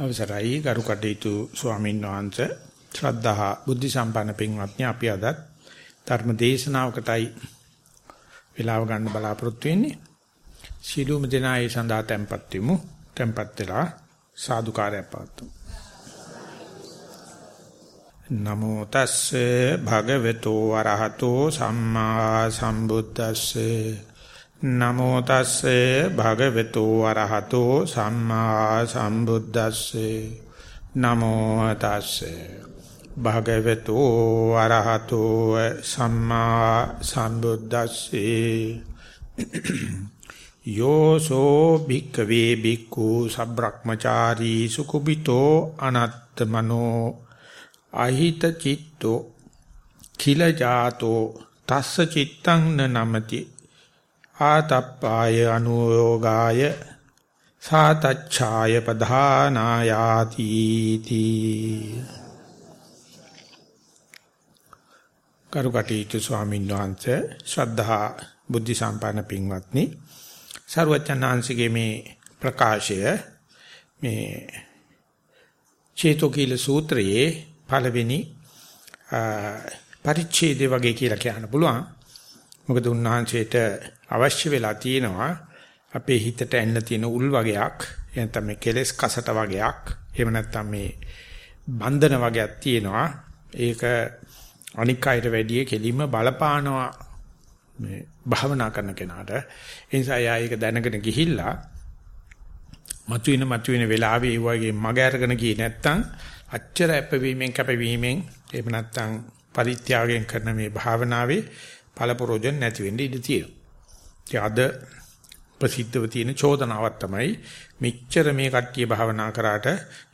අවසරයි. ගරු කටයුතු ස්වාමීන් වහන්සේ ශ්‍රද්ධා බුද්ධ සම්පන්න පින්වත්නි අපි අද ධර්ම දේශනාවකටයි වේලාව ගන්න බලාපොරොත්තු වෙන්නේ. සීලුම දෙනා ඒ සඳහා tempත් වෙමු. tempත් වෙලා සාදුකාරයක් පවතුමු නමෝ තස්සේ භගවතු වරහතෝ සම්මා සම්බුද්දස්සේ. නමෝ තස්සේ භගවතු වරහතෝ සම්මා සම්බුද්දස්සේ. නමෝ තස්සේ භගවතු වරහතෝ සම්මා සම්බුද්දස්සේ. යෝසෝ භික්ඛවේ භික්ඛු සබ්‍රක්‍මචාරී සුකුබිතෝ අනත්තමනෝ. අහිත චිත්තෝ කිල ජාතෝ තස්ස චිත්තං නමති. ආතප්පාය අනුയോഗාය සාතච්ඡාය පධානායාති තී කරුකටීතු ස්වාමීන් වහන්සේ ශ්‍රද්ධා බුද්ධ සම්පන්න පින්වත්නි සර්වචන්නාංශගේ මේ ප්‍රකාශය මේ චේතෝකීල සූත්‍රයේ පළවෙනි පරිච්ඡේදය වගේ කියලා කියන්න පුළුවන්. මොකද උන්වහන්සේට අවශ්‍ය වෙලා තියෙනවා. අපේ හිතට එන්න තියෙන උල් වගේක් එහෙනම් මේ කෙලස් කසට වගේක් එහෙම නැත්නම් මේ බන්ධන වගේක් තියෙනවා. ඒක අනික් අයට වැඩිය කෙලින්ම බලපානවා මේ භාවනා කරන කෙනාට. ඒ නිසා යා ඒක දැනගෙන ගිහිල්ලා මතුවෙන මතුවෙන වෙලාවේ ඒ වගේ මග අරගෙන ගියේ නැත්නම් අච්චර අපවීමෙන් කැපවීමෙන් එහෙම නැත්නම් පරිත්‍යාගයෙන් කරන මේ භාවනාවේ පළපරෝජන නැති වෙන්න ඉඩ තියෙනවා. අද ප්‍රසිද්ධව තියෙන චෝදනාවක් තමයි මෙච්චර මේ කට්ටිය භාවනා කරාට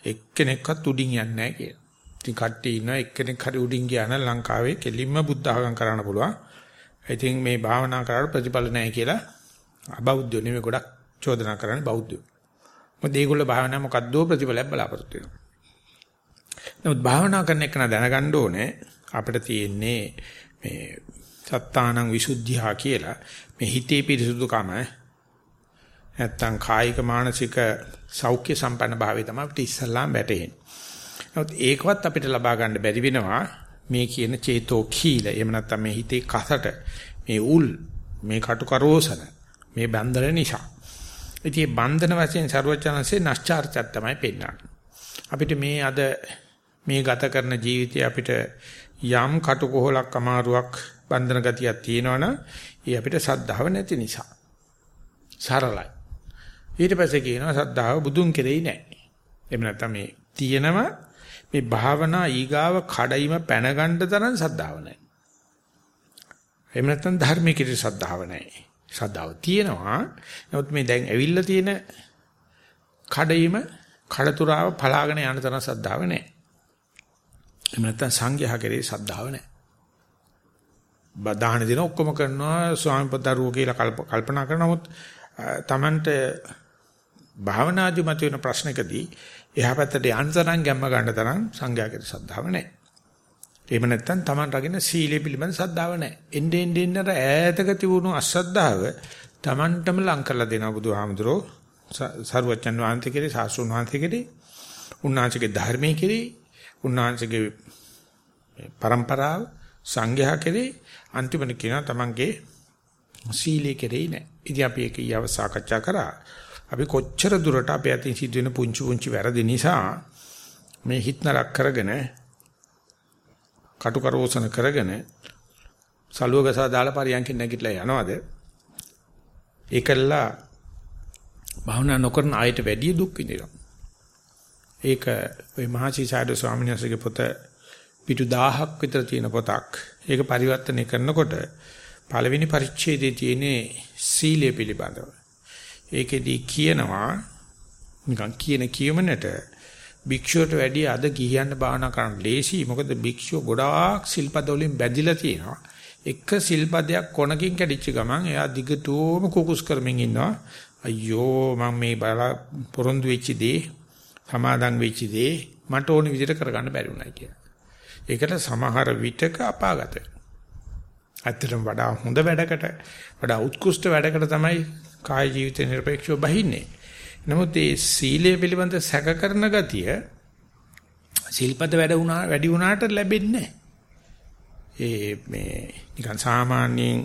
එක්කෙනෙක්වත් උඩින් යන්නේ නැහැ කියලා. ඉතින් කට්ටිය ඉන්න එක්කෙනෙක් හරි උඩින් ගියා නම් ලංකාවේ කෙලින්ම බුද්ධ ආගම් කරන්න පුළුවන්. ඉතින් මේ භාවනා කරාට ප්‍රතිඵල නැහැ කියලා අබෞද්ධයෝ නෙමෙයි ගොඩක් චෝදනා කරන්නේ බෞද්ධයෝ. මොකද ඒගොල්ලෝ භාවනා මොකද්දෝ ප්‍රතිඵලයක් බලාපොරොත්තු වෙනවා. නමුත් භාවනා කරන එක දැනගන්න ඕනේ අපිට තියෙන්නේ මේ සත්තානං විසුද්ධියා කියලා මේ හිතේ පිරිසුදුකම නැත්තම් කායික මානසික සෞඛ්‍ය සම්පන්න භාවය තමයි අපිට ඉස්සල්ලාම වැටෙන්නේ. නමුත් ඒකවත් අපිට ලබා ගන්න බැරි වෙනවා මේ කියන චේතෝ කීල. එහෙම නැත්තම් මේ හිතේ කසට මේ උල් මේ කටුකරෝසන මේ බන්ධන නිසා. ඉතින් මේ බන්ධන වශයෙන් ਸਰවචනanse නැස්චාර්චත් තමයි පෙන්වන්නේ. අපිට මේ අද මේ ගත කරන ජීවිතය අපිට යම් කටුකොහලක් අමාරුවක් බන්ධන ගතියක් තියෙනවනම් ඒ අපිට සද්ධාව නැති නිසා. සරලයි. ඊට පස්සේ කියනවා සද්ධාව බුදුන් කෙරෙහි නැහැ. එහෙම නැත්නම් මේ තියෙනම මේ භාවනා ඊගාව කඩයිම පැන ගන්න තරම් සද්ධාව නැහැ. එහෙම නැත්නම් ධර්මයේ කෙරෙහි සද්ධාව නැහැ. සද්ධාව තියෙනවා. නමුත් මේ දැන් ඇවිල්ලා තියෙන කඩයිම කඩතුරාව පලාගෙන යන තරම් සද්ධාව නැහැ. එහෙම නැත්නම් සංඝයා කෙරෙහි සද්ධාව නැහැ. බදාහන දෙන ඔක්කොම කරනවා ස්වාමි පදරුව කියලා කල්පනා කරන නමුත් Tamanට භාවනාදි මත වෙන ප්‍රශ්නකදී එහා පැත්තට යන්න තරම් ගැම්ම ගන්න තරම් සංඝයාගේ ශ්‍රද්ධාව නැහැ. එහෙම නැත්නම් Taman රකින්න සීලය පිළිබඳ ශ්‍රද්ධාව නැහැ. එන්නේ එන්නේ ඈතක තිබුණු අශ්‍රද්ධාව Tamanටම ලං කරලා දෙනවා බුදුහාමුදුරෝ සරුවචන් වහන්සේ කෙරේ සාසුන් වහන්සේ කෙරේ උන්වහන්සේගේ ධර්මයේ කෙරේ උන්වහන්සේගේ પરම්පරාව සංඝයා කෙරේ අන්තිමට කියනවා තමන්ගේ සීලය කෙරෙහි නැහැ. ඉතින් අපි ඒක ඊයව සාකච්ඡා කරා. අපි කොච්චර දුරට අපේ අතින් සිදුවෙන පුංචි පුංචි වැරදි නිසා මේ හිතනලක් කරගෙන කටුකරෝසන කරගෙන සලුවගසා දාලා පරියන්කින් නැගිටලා යනවද? ඒකල්ලා භාවනා නොකරන අයට වැඩි දුක් විඳිනවා. ඒක ওই මහසිසාරද ස්වාමීන් වහන්සේගේ පොත පිටු 1000ක් විතර තියෙන පොතක්. ඒක පරිවර්තනය කරනකොට පළවෙනි පරිච්ඡේදයේ තියෙන සීලය පිළිබඳව. ඒකෙදී කියනවා නිකන් කියන කියමනට භික්ෂුවට වැඩිය අද ගිහියන් භාවනා කරන්න ලේසි. මොකද භික්ෂුව ගොඩාක් සිල්පද වලින් බැඳිලා තියෙනවා. එක සිල්පදයක් කොනකින් කැඩිච්ච ගමන් එයා දිගටම කුකුස් කරමින් ඉන්නවා. අයියෝ මම මේ බල පොරොන්දු වෙච්ච දේ සමාදන් වෙච්ච දේ මට ඕන විදිහට කරගන්න බැරි වුණා කියලා. ඒකට සමහර විටක අපාගත ඇත්තටම වඩා හොඳ වැඩකට වඩා උත්කෘෂ්ඨ වැඩකට තමයි කාය ජීවිත නිර්පේක්ෂව බහින්නේ. නමුත් මේ සීලය පිළිබඳ සැක කරන ගතිය සිල්පද වැඩ වුණා වැඩි වුණාට ලැබෙන්නේ ඒ මේ නිකන් සාමාන්‍යයෙන්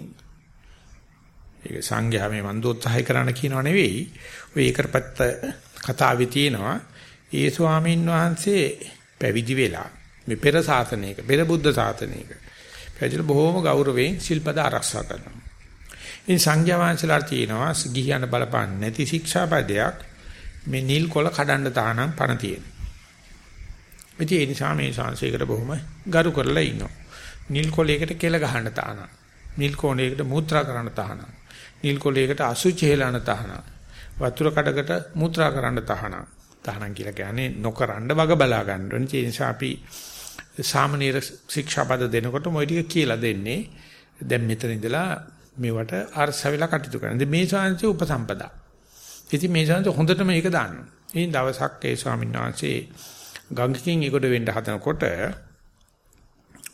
ඒක සංඝයා මේ මන්දෝත්සහය කරන්න කියනව නෙවෙයි. ඔය ඒකරපත්ත කතාවේ තියෙනවා. ඒ ස්වාමීන් වහන්සේ පැවිදි වෙලා මේ පෙර සාසනයක පෙර බුද්ධ සාසනයක පැවිදිලා බොහොම ගෞරවයෙන් ශිල්පද ආරක්ෂා කරනවා. ඉතින් සංඝයා වහන්සේලාට තියෙනවා ගිහියන් බලපන්නේ නැති ශික්ෂාපදයක් මේ නිල් කොළ කඩන්න තානම් පණ තියෙන. ඉතින් ඒ නිසා මේ ශාංශයකට බොහොම ගරු කරලා ඉන්නවා. නිල් කොළයකට කෙල ගහන්න තානම්. නිල් කොණයකට මූත්‍රා කරන්න තානම්. නිල් කොළයකට අසුචි හෙලන තහනම්. වතුර කඩකට මුත්‍රා කරන්න තහනම්. තහනම් කියලා කියන්නේ නොකරන්න වග බලා ගන්න ඕනේ. ඒ නිසා අපි සාමනීර ශික්ෂාපද දෙනකොට මොයි ටික කියලා දෙන්නේ. දැන් මෙතන ඉඳලා මේවට අරසවිලා කටයුතු කරන්න. මේ ශාන්ති උපසම්පදා. ඉතින් මේ ශාන්ති හොඳටම මේක දාන්න. ඉතින් දවසක් ඒ ස්වාමීන් වහන්සේ ගංගකින් ඒකට වෙන්න හදනකොට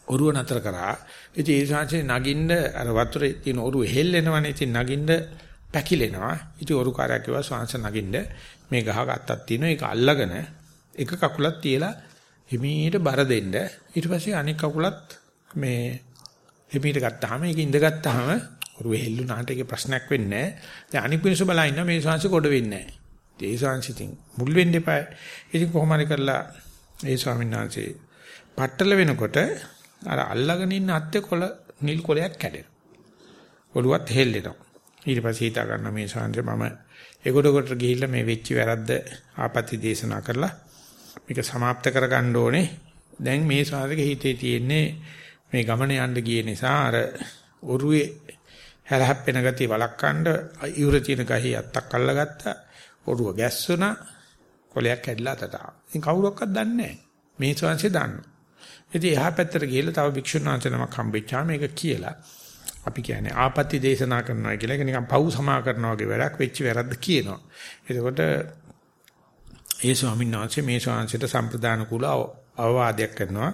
ඔරුව නතර කරා. ඉතින් ඒ ශාන්සේ නගින්න අර වතුරේ තියෙන ඔරුව හෙල්ලෙනවනේ. ඉතින් නගින්න පැකිලෙනවා. ඉතින් ඔරුකාරයා කිව්වා ශාන්ස නගින්න මේ ගහ ගත්තක් තියෙනවා. ඒක අල්ලගෙන එක කකුලක් තියලා හිමීට බර දෙන්න. ඊට පස්සේ අනෙක් කකුලත් මේ හිමීට ගත්තාම ඒක ඉඳගත්තාම ඔරුව හෙල්ලුණාට ඒක ප්‍රශ්නයක් වෙන්නේ නැහැ. දැන් අනික් මිනිස්සු බලා ඉන්නවා මේ ශාන්ස කොට වෙන්නේ නැහැ. ඒ ශාන්ස ඉතින් මුල් වෙන්න එපා. ඉතින් කොහොම හරි කරලා ඒ ස්වාමීන් වහන්සේ පట్టල වෙනකොට අර අල්ලගෙන ඉන්න අත්තේ කොළ නිල් කොළයක් කැඩෙනවා. ඔළුවත් හෙල්ලෙනවා. ඊට පස්සේ හිතා ගන්න මේ ශාන්ති මම ඒකට කොට ගිහිල්ලා මේ වෙච්ච වැරද්ද ආපත්‍ය දේශනා කරලා මේක સમાપ્ત කරගන්න ඕනේ. දැන් මේ ශාන්තික හිතේ තියෙන්නේ මේ ගමන යන්න ගිය නිසා අර ඔරුවේ හැලහැප්පෙන ගතිය වළක්වන්න ඉවුර තියෙන ගහේ අත්තක් අල්ලගත්තා. ඔරුව ගැස්සුණා. කොලයක් කැඩලා අතට ආවා. ඉතින් කවුරක්වත් දන්නේ නැහැ. මේ ශාන්තිය දන්නවා. ඉතින් එහා පැත්තට ගිහලා තව භික්ෂුන් වහන්සේ නමක් හම්බෙච්චා මේක කියලා. අපි කියන්නේ ආපත්‍ය දේශනා කරනවා කියලා. ඒක නිකන් පව් සමා කරනවා වගේ වැඩක් වෙච්ච වැරද්ද කියනවා. එතකොට ඒ ස්වාමීන් වහන්සේ මේ ස්වාමීන්ට සම්ප්‍රදාන කුල අවවාදයක් කරනවා.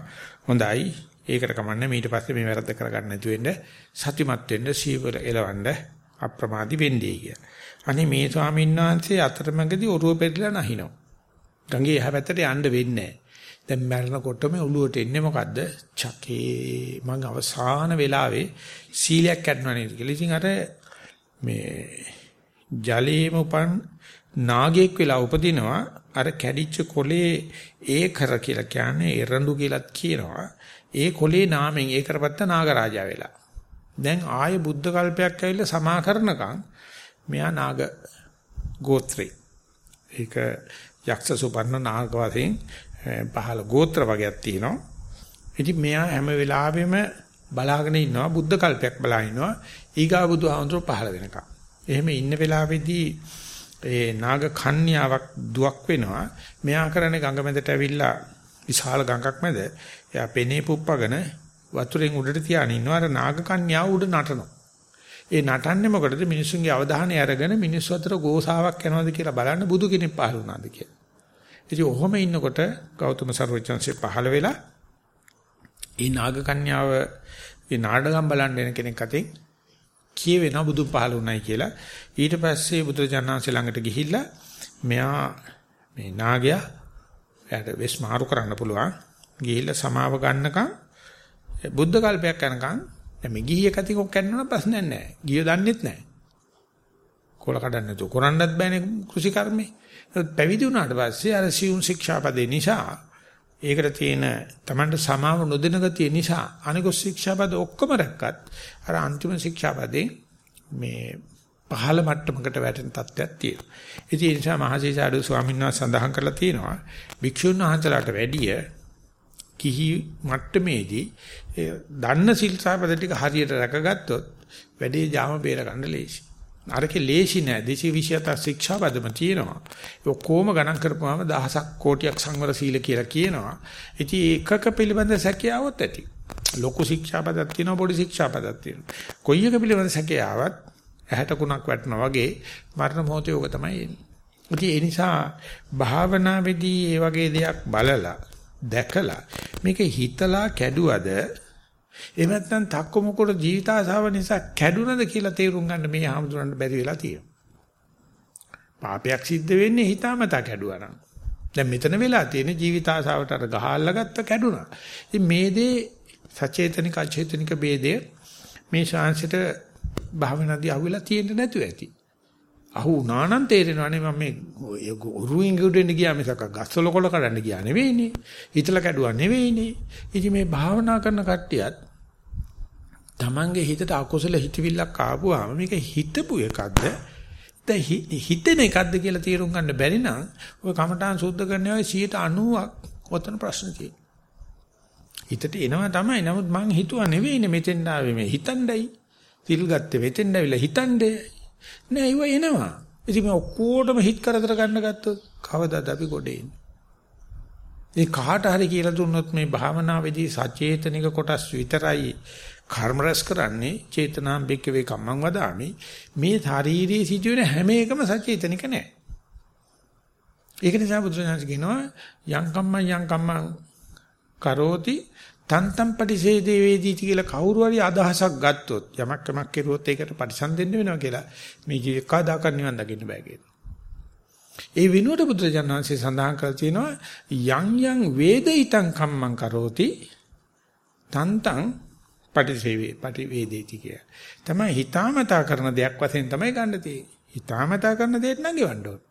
හොඳයි. ඒකට කමන්නේ ඊට පස්සේ මේ වැරද්ද කරගන්න නැතු වෙන්න සතිමත් වෙන්න සීවර එලවන්න අප්‍රමාදී වෙන්නේ කිය. අනේ මේ ස්වාමීන් වහන්සේ අතරමඟදී ඔරුව පෙරලා නැහිනවා. ගංගේ එහා පැත්තට යන්න වෙන්නේ නැහැ. දැන් මරනකොටම ඔළුවට එන්නේ මොකද්ද? චකේ මං අවසාන වෙලාවේ සීලයක් කැඩනවා නේද කියලා. ඉතින් අර මේ ජලයේම උපන් නාගයෙක් වෙලා උපදිනවා අර කැඩිච්ච කොලේ ඒකර කියලා කියන්නේ එරඬු කියලාත් කියනවා. ඒ කොලේ නාමෙන් ඒකරපත්ත නාගරාජා වෙලා. දැන් ආයේ බුද්ධ කල්පයක් ඇවිල්ලා සමා කරනකම් මෙයා නාග ගෝත්‍රේ. ඒක යක්ෂ සුපර්ණ නාග වශයෙන් පහළ ගෝත්‍ර වර්ගයක් තියෙනවා. ඉතින් මෙයා හැම වෙලාවෙම බලාගෙන ඉන්නවා බුද්ධ කල්පයක් බලා ඉන්නවා ඊගා බුදුහාමුදුර පහළ වෙනකම්. එහෙම ඉන්න වෙලාවේදී ඒ නාග කන්‍යාවක් දුවක් වෙනවා. මෙයා කරන්නේ ගඟ මැදට ඇවිල්ලා විශාල ගඟක් මැද එයා පෙනේ පුප්පගෙන වතුරෙන් උඩට තියාගෙන ඉන්නවා අර නාග කන්‍යාව උඩ නටනවා. ඒ නටන්නේ මොකටද මිනිස්සුන්ගේ අවධානය අරගෙන මිනිස්සු අතර ගෝසාවක් යනවාද කියලා බලන්න බුදු කෙනෙක් පහළ වුණාද කියලා. ඉතින් ඔහොම ඉන්නකොට ගෞතම සර්වචන්සේ පහළ වෙලා ඒ නාග කන්‍යාව ඒ නාඩගම් බලන්න එන කෙනෙක් අතින් කියවෙන බුදු පහළ වුණයි කියලා. ඊට පස්සේ බුදුරජාණන්සේ ළඟට ගිහිල්ලා මෙයා මේ නාගයා එයාට වෙස් මාරු කරන්න පුළුවන්. ගිහිල්ලා සමාව ගන්නකම් බුද්ධ කල්පයක් යනකම් දැන් මේ ගිහිය කතික කන්නන ප්‍රශ්නයක් නැහැ. ගිය දන්නෙත් නැහැ. කොල කඩන්න නැතුව කරන්නත් බෑනේ කෘෂි කර්මේ. පැවිදි වුණාට පස්සේ අර සියුම් ශික්ෂාපදේ නිසා ඒකට තියෙන Tamanට සමාව නොදෙන ගතිය නිසා අනිකුත් ශික්ෂාපද ඔක්කොම රැක්කත් අර අන්තිම ශික්ෂාපදේ මේ පහළ මට්ටමකට වැටෙන තත්ත්වයක් තියෙනවා. ඉතින් ඒ නිසා මහසීසාරද ස්වාමීන් වහන්සේ සඳහන් කරලා තියෙනවා භික්ෂුන් වහන්සේලාට වැඩිය කිහි මට්ටමේදී දන්න ශිල්සාපද ටික හරියට රැකගත්තොත් වැඩේ ජාම බේර ගන්න ලේසි. අරකේ ලේසි නෑ 227 ශික්ෂාපදම තියෙනවා. ඒ ඔක්කොම ගණන් කරපුවාම දහසක් කෝටියක් සංවර සීල කියලා කියනවා. ඉතින් ඒකක පිළිබඳ සැකියාවක් ඇති. ලොකු ශික්ෂාපදක් තියෙනවා පොඩි ශික්ෂාපදක් තියෙනවා. කොයි එක පිළිබඳ සැකියාවක් ඇහැට කුණක් වැටෙනා වගේ මරණ මොහොතේ ඕක තමයි එන්නේ. ඉතින් ඒ නිසා භාවනාවේදී මේ වගේ දෙයක් බලලා දැකලා මේක හිතලා කැඩුවද එහෙම නැත්නම් තක්ක මොකට ජීවිත ආසාව නිසා කැඩුනද කියලා තේරුම් ගන්න මේ ආමතුරන්ට බැරි වෙලා තියෙනවා. පාපයක් සිද්ධ වෙන්නේ හිතාමතා කැඩුවා නම්. දැන් මෙතන වෙලා තියෙන ජීවිත ආසාවට අර ගහල්ලා ගත්ත කැඩුනා. ඉතින් මේ දේ සචේතනික අචේතනික ભેදය මේ ශාංශයට භාවනාදී අහුවෙලා තියෙන්නේ නැතුව ඇති. අහු වුණා නම් තේරෙනවානේ මම මේ උරුවෙන් ගුඩෙන්න ගියා මිසක ගස්වල කොළ කඩන්න ගියා නෙවෙයිනේ. හිතලා කැඩුවා නෙවෙයිනේ. ඉතින් මේ භාවනා කරන කට්ටියත් Tamange හිතට අකුසල හිතවිල්ලක් ආපුවාම මේක හිතපු එකක්ද? දැන් හිතෙන එකක්ද කියලා තීරුම් ගන්න බැරි නම් ඔය කමඨාන් සුද්ධ කරනවා 90ක් ඔතන ප්‍රශ්න තියෙනවා. හිතට එනවා තමයි. නමුත් මං හිතුවා නෙවෙයිනේ මෙතෙන් ආවේ මේ හිතණ්ඩයි. තිල් ගත්තේ මෙතෙන් ඇවිල්ලා හිතණ්ඩේ. නෑ ඒව එනවා. ඉතින් මේ ඔක්කොටම හිත කරදර ගන්න ගත්තොත් කවදාද අපි ගොඩේ ඉන්නේ? මේ කාට හරි කියලා දුන්නොත් මේ භාවනාවේදී සචේතනික කොටස් විතරයි කර්ම රැස් කරන්නේ චේතනාම් බික්කවේ කම්මං වදාමි මේ ශාරීරියේ සිදුවෙන හැම එකම සචේතනික නෑ ඒක නිසා බුදුසසුන කියනවා යම් කම්මං යම් කම්මං කරෝති තන්තම් පටිසේදේ වේදීති කියලා කවුරු හරි අදහසක් ගත්තොත් යමක් යමක් කෙරුවොත් ඒකට පරිසම්දෙන්න වෙනවා කියලා මේ ජීවිත කවදාකවත් නිවන් දකින්න බෑ කියලා. ඒ විනුවට බුදුරජාණන්සේ සඳහන් කර තියෙනවා යම් යම් වේදිතං කම්මං කරෝති තන්තං පටිසේවේ පටිවේදේති කිය. තමයි හිතාමතා කරන දෙයක් වශයෙන් තමයි ගන්න තියෙන්නේ. හිතාමතා කරන දෙයක් නම් ගෙවන්න ඕන.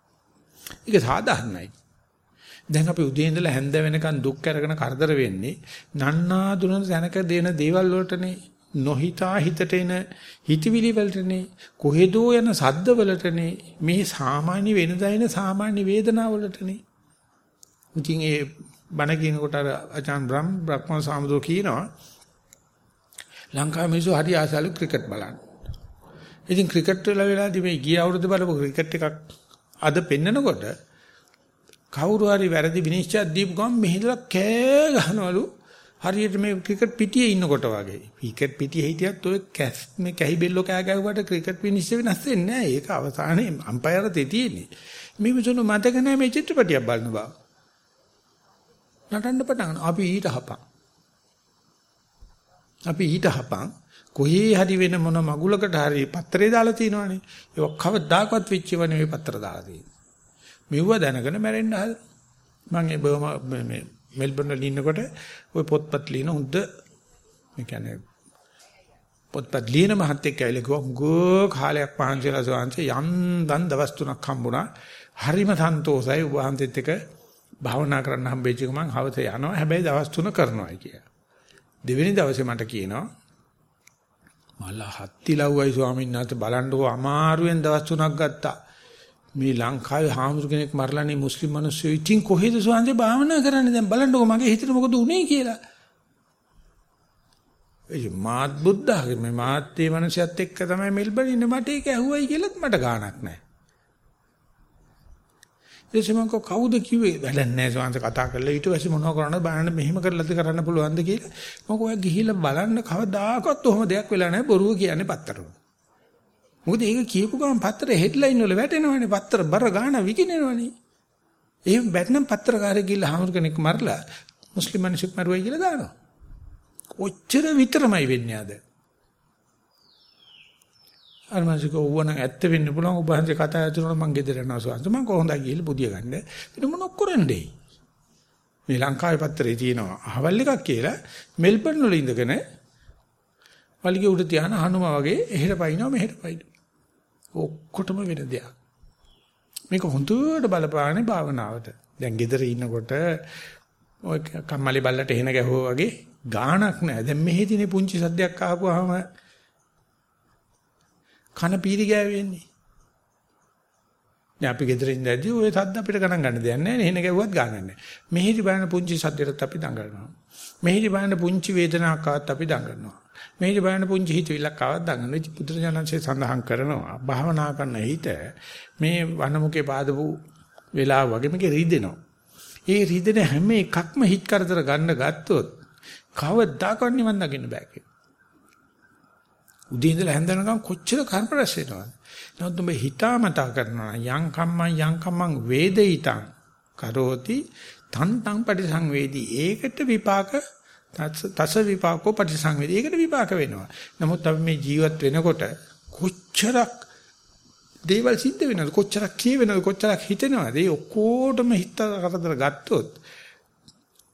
ඒක සාධාරණයි. දැන් අපි උදේ ඉඳලා හැන්ද වෙනකන් දුක් කරගෙන කරදර වෙන්නේ නන්නා දුන දැනක දෙන දේවල් වලටනේ නොහිතා හිතට එන හිතවිලි වලටනේ කොහෙදෝ යන සද්ද වලටනේ මේ සාමාන්‍ය වෙනදා එන සාමාන්‍ය වේදනාව වලටනේ ඉතින් ඒ බණ කියනකොට අර අචාන් බ්‍රහ්ම බ්‍රහ්ම සාමුදෝ කියනවා ලංකාවේ මිනිස්සු හරි ආසලු ක්‍රිකට් බලන්න. ඉතින් ක්‍රිකට් වල වෙලාදී මේ ගිය අවුරුද්ද බලපු ක්‍රිකට් එකක් අද පෙන්නකොට කවුරු හරි වැරදි විනිශ්චයක් දීපු ගමන් මෙහෙදලා කෑ ගහනවලු හරියට මේ ක්‍රිකට් පිටියේ ඉන්නකොට වගේ. ක්‍රිකට් පිටියේ හිටියත් ඔය කැස් මේ කැහි බෙල්ලෝ කෑ ගැහුවට ක්‍රිකට් විනිශ්චය වෙනස් වෙන්නේ නැහැ. ඒක අවසානයේ අම්පයර් තේ තියෙන්නේ. මේ මිසුණු මතක නැහැ මේ චිත්‍රපටියක් බලන බව. නටන්න පටන් අපි ඊට හපන්. අපි ඊට හපන් කොහේ හරි වෙන මොන මගුලකට හරි පත්‍රේ දාලා තියෙනවනේ. ඒක කවදාකවත් වෙච්චව නෙවෙයි පත්‍ර දාලා තියෙන්නේ. මෙව්ව දැනගෙන මැරෙන්න හද. මම ඒ බොම මේ මෙල්බර්න් වල ඉන්නකොට ওই පොත්පත් ලියන හොඳ මේ කියන්නේ පොත්පත් ලියන මහත්තයෙක් ඇවිල්ලා කිව්වා මුගෝ කාලයක් පහන්සිලා සෝන්සේ යන්දන් දවස් තුනක් හම්බුණා. හරිම සන්තෝසයි වහන්සේත් එක්ක භාවනා කරන්න හම්බෙච්ච ගමන් හවස යනවා. හැබැයි දවස් තුන කරනවා කියලා. දෙවෙනි දවසේ මට කියනවා මල හත්ති ලව්වයි ස්වාමීන් වහන්සේ බලන්නකෝ අමාරුවෙන් දවස් තුනක් ගත්තා. මේ ලංකාවේ හාමුදුර කෙනෙක් මරලානේ මුස්ලිම් මිනිස්සු ඉතින් කොහෙද ස්වාමීන් භාවනා කරන්නේ? දැන් බලන්නකෝ මගේ හිතට මොකද උනේ කියලා. ඒ මාත් බුද්ධහගේ මේ මාත් මේ මිනිස්සුත් එක්ක තමයි මෙල්බන් ඉන්නේ. මට ඒක ඇහුවයි කියලාත් මට ගාණක් නැහැ. ඊටසේ මම කවුද කිව්වේ? වැඩක් නැහැ සෝන්ස කතා කරලා. ඊට පස්සේ මොනව කරන්නද? බලන්න මෙහෙම කරලාද කරන්න පුළුවන්ද කියලා. මම ඔය ගිහිල්ලා බලන්න කවදාකවත් ඔහොම දෙයක් වෙලා නැහැ. බොරුව කියන්නේ පත්තරවල මොකද ඒක කියපු ගමන් පත්තරේ හෙඩ්ලයින් වල වැටෙනවනේ. පත්තර බර ගාන විකිනනවනේ එහෙම බැත්නම් පත්‍රකාරයෙක් ගිහිල්ලා හාමුදුර කෙනෙක් මරලා මුස්ලිම් මිනිස්සුක් මරුවයි කියලා දානවා. ඔච්චර විතරමයි වෙන්නේ ආද අර මාසික ඕවනම් ඇත්ත වෙන්න පුළුවන්. ඔබ හන්සේ කතා ඇතුළට මම ගෙදර යනවා සෝන්ස මම කොහොමද ගිහලා පුදිය ගන්න. ඉතින් මොන කරන්නේ මේ ලංකාවේ පත්‍රයේ තියෙනවා අහවල් එකක් කියලා. මෙල්බර්න් වල ඉඳගෙන වලිගේ උඩ තියාන හනුමා වගේ එහෙට පයින්නවා මෙහෙට පයින්නවා. ඔක්කොටම වෙන දෙයක් මේක හොඳට බලපාන්නේ භාවනාවට දැන් ගෙදර ඉන්නකොට ඔය කම්මලි බල්ලට එහෙන ගැහුවා වගේ ගාණක් නැහැ දැන් මෙහෙදිනේ පුංචි සද්දයක් ආපුවාම කන පීරි ගෑවෙන්නේ. දැන් අපි ගෙදර ඉඳද්දී ওই සද්ද අපිට ගණන් ගන්න දෙයක් නැහැ නේ. එහෙන ගැව්වත් ගණන් නැහැ. මෙහෙදි බලන පුංචි සද්දයටත් අපි දඟලනවා. මෙහෙදි බලන පුංචි වේදනාවක් ආවත් අපි දඟලනවා. මෙහෙදි බලන පුංචි හිතවිල්ලක් ආවත් දඟලනවා. පුදුරජනන්සේ සඳහන් කරනවා. භාවනා කරන හිත මේ වනමුකේ පාදපු වෙලාව වගේ මේක රිදෙනවා. ඒ රිදෙන හැම එකක්ම හිත කරදර ගන්න ගත්තොත් කවදාකවත් නිවන් දකින්න බෑ කියලා. උදේ ඉඳලා හැන්දනකම් කොච්චර කර්ම රැස් වෙනවද? නමුත් ඔබ හිතාමතා කරනවා යං කම්මං යං කම්මං වේදිතං කරෝති තන් තං පරිසංවේදී. ඒකට විපාක තස විපාකෝ පරිසංවේදී. ඒකට විපාක වෙනවා. නමුත් අපි මේ ජීවත් වෙනකොට කොච්චරක් දේවල් සිද්ධ වෙනවද කොච්චරක් කියවෙනවද කොච්චරක් හිතෙනවද ඒ ඔක්කොටම හිත කරදර ගත්තොත්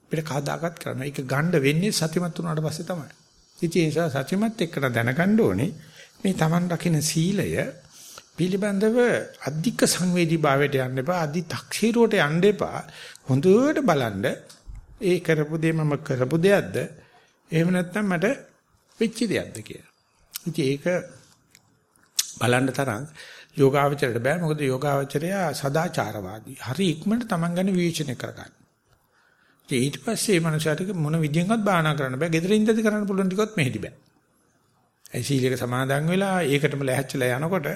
අපිට කවදාකවත් කරන්න ඒක ගන්න වෙන්නේ සතිමත් වුණාට පස්සේ තමයි. ඉතින් ඒ නිසා සතිමත් එක්කන දැනගන්න ඕනේ මේ Taman රකින්න සීලය පිළිබඳව අධික සංවේදී භාවයට යන්න එපා අධි තක්ෂීරුවට යන්න එපා හොඳට බලන්න ඒ කරපු දේ මම කරපු දෙයක්ද එහෙම නැත්නම් මට වෙච්ච දෙයක්ද කියලා. ඉතින් ඒක බලන්න තරම් යෝගාවචරයට බෑ මොකද යෝගාවචරය සදාචාරවාදී. හරි ඉක්මනට Taman ගැන විවේචනය කරගන්න. ඊට පස්සේ මේ මනුස්සයාට මොන විදියෙන්වත් බාහනා කරන්න බෑ. ගෙදර ඉඳදී කරන්න පුළුවන් ටිකවත් මෙහෙදි බෑ. ඒ සීලයක සමාදන් වෙලා ඒකටම ලැහැච්චලා යනකොට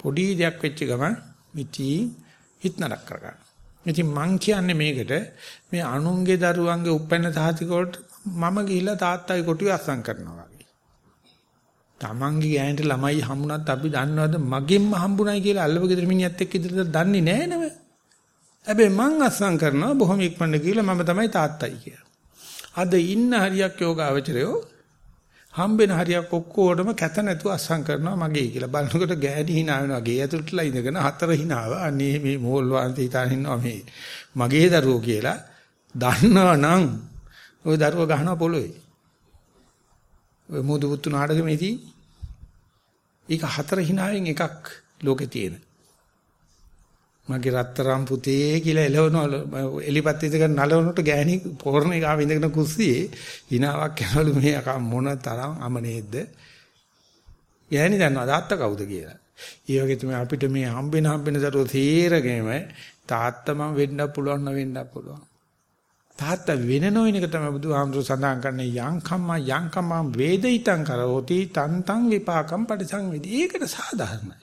පොඩි දෙයක් වෙච්ච ගමන් මිටි හිත නරක කරගන්න. ඉතින් මං කියන්නේ මේකට මේ අනුන්ගේ දරුවන්ගේ උපැන්න සාහිතිකවලට මම ගිහිල්ලා තාත්තයි කොටුවේ අස්සම් කරනවා වගේ. තමන්ගේ ගෑනට ළමයි හම්බුනත් අපි දන්නවද මගෙන්ම හම්බුනායි කියලා අල්ලව ගෙදර මිනිහත් එක්ක ඉදිරියට දන්නේ නැහැ නේද? හැබැයි මං අස්සම් කරනවා බොහොම ඉක්මනට කියලා මම තමයි තාත්තයි කියලා. අද ඉන්න හරියක් යෝගාවචරයෝ හම්බෙන හරියක් ඔක්කොටම කැත නැතුව අස්සම් කරනවා මගේ කියලා. බලනකොට ගෑණි hina වෙනවා. ගේ ඇතුළටලා ඉඳගෙන හතර hinaව. අනේ මේ මෝල් වන්ත හිතාන ඉන්නවා මේ මගේ දරුවෝ කියලා. දන්නවනම් ওই දරුවෝ ගහනවා පොළොවේ. ඔය මොදු පුතු නාටකෙමේදී ඒක හතර hinaවෙන් එකක් ලෝකේ තියෙන. මගේ රත්තරම් පුතේ කියලා එලවනවලු එලිපත් ඉඳගෙන නලවනට ගෑණි පොරණ ගාව ඉඳගෙන කුස්සියේ hinaවක් යනවලු මේ අක මොන තරම් අමනේද්ද ගෑණි දන්නවා තාත්තා කවුද කියලා. ඒ වගේ තමයි අපිට මේ හම්බෙන හම්බෙන දරුවෝ තීරගෙම තාත්තා මම වෙන්න පුළුවන් වෙන්න පුළුවන්. තාත්තා වෙන නොවන එක තමයි බුදුහාමුදුරු සඳහන් කරන්නේ යංකම්ම යංකම්ම වේදිතං කරෝති තන්තං විපාකම් පටිසංවිදි. ඒකට සාධාරණයි.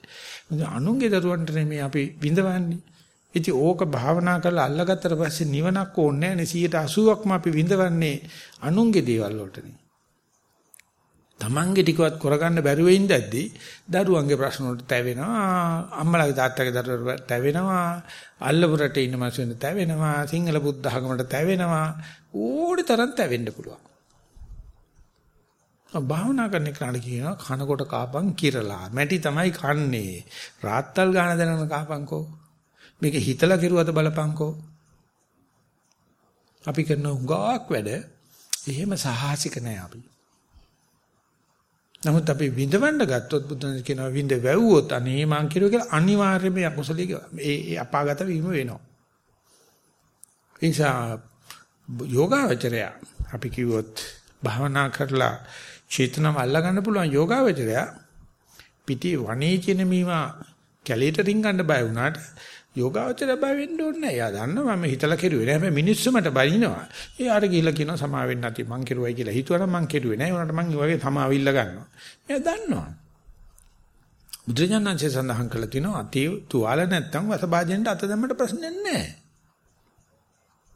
අනුන්ගේ දරුවන්ට නෙමෙයි අපි විඳවන්නේ. ඉතින් ඕක භාවනා කරලා අල්ලගත්තට පස්සේ නිවනක් ඕනේ නැහැ 180ක්ම අපි විඳවන්නේ අනුන්ගේ දේවල් වලටනේ. තමන්ගේ ටිකවත් කරගන්න බැරුව ඉඳද්දි දරුවන්ගේ ප්‍රශ්න වලට තැවෙනවා අම්මලාගේ තාත්තගේ දරුවන්ට තැවෙනවා අල්ලපුරට ඉන්න මාසෙන්න තැවෙනවා සිංහල බුද්ධ ධර්මයට තැවෙනවා ඕඩි තරම් තැවෙන්න පුළුවන් භාවනා කරන කෙනාට කියනවා කනකොට කාපන් කිරලා. මැටි තමයි කන්නේ. රාත්තල් ගාන දැනන කාපන්කෝ. මේක හිතලා කෙරුවද බලපන්කෝ. අපි කරන උගාවක් වැඩ එහෙම සාහසික නෑ අපි. නමුත් අපි විඳවන්න ගත්තොත් බුදුන් කියනවා විඳ වැව්වොත් අනේ මං කිරුවා කියලා අනිවාර්යයෙන්ම අකුසලයේ ඒ අපාගත වීම වෙනවා. ඒ නිසා යෝගාවචරය අපි කිව්වොත් භාවනා කරලා චේතනාව අල්ලා ගන්න පුළුවන් යෝගාවචරය පිටි වනේ කියන මීවා කැලේට රින් ගන්න බය වුණාට යෝගාවචරය බය වෙන්න ඕනේ නැහැ. එයා දන්නවා මම හිතලා කෙරුවේ නෑ. හැබැයි මිනිස්සු මට බනිනවා. එයාට ගිහිල්ලා කියනවා සමා වෙන්න නැති මං කෙරුවයි කියලා හිතුවනම් මං කෙරුවේ නෑ. උනට මං ඒ වගේ සමාවිල්ල ගන්නවා. එයා දන්නවා. බුදුරජාණන්සේ සඳහන් කළා තිනවා අති තුවාල නැත්තම් වසභාජෙන්ට අත දැම්මට ප්‍රශ්නයක් නෑ.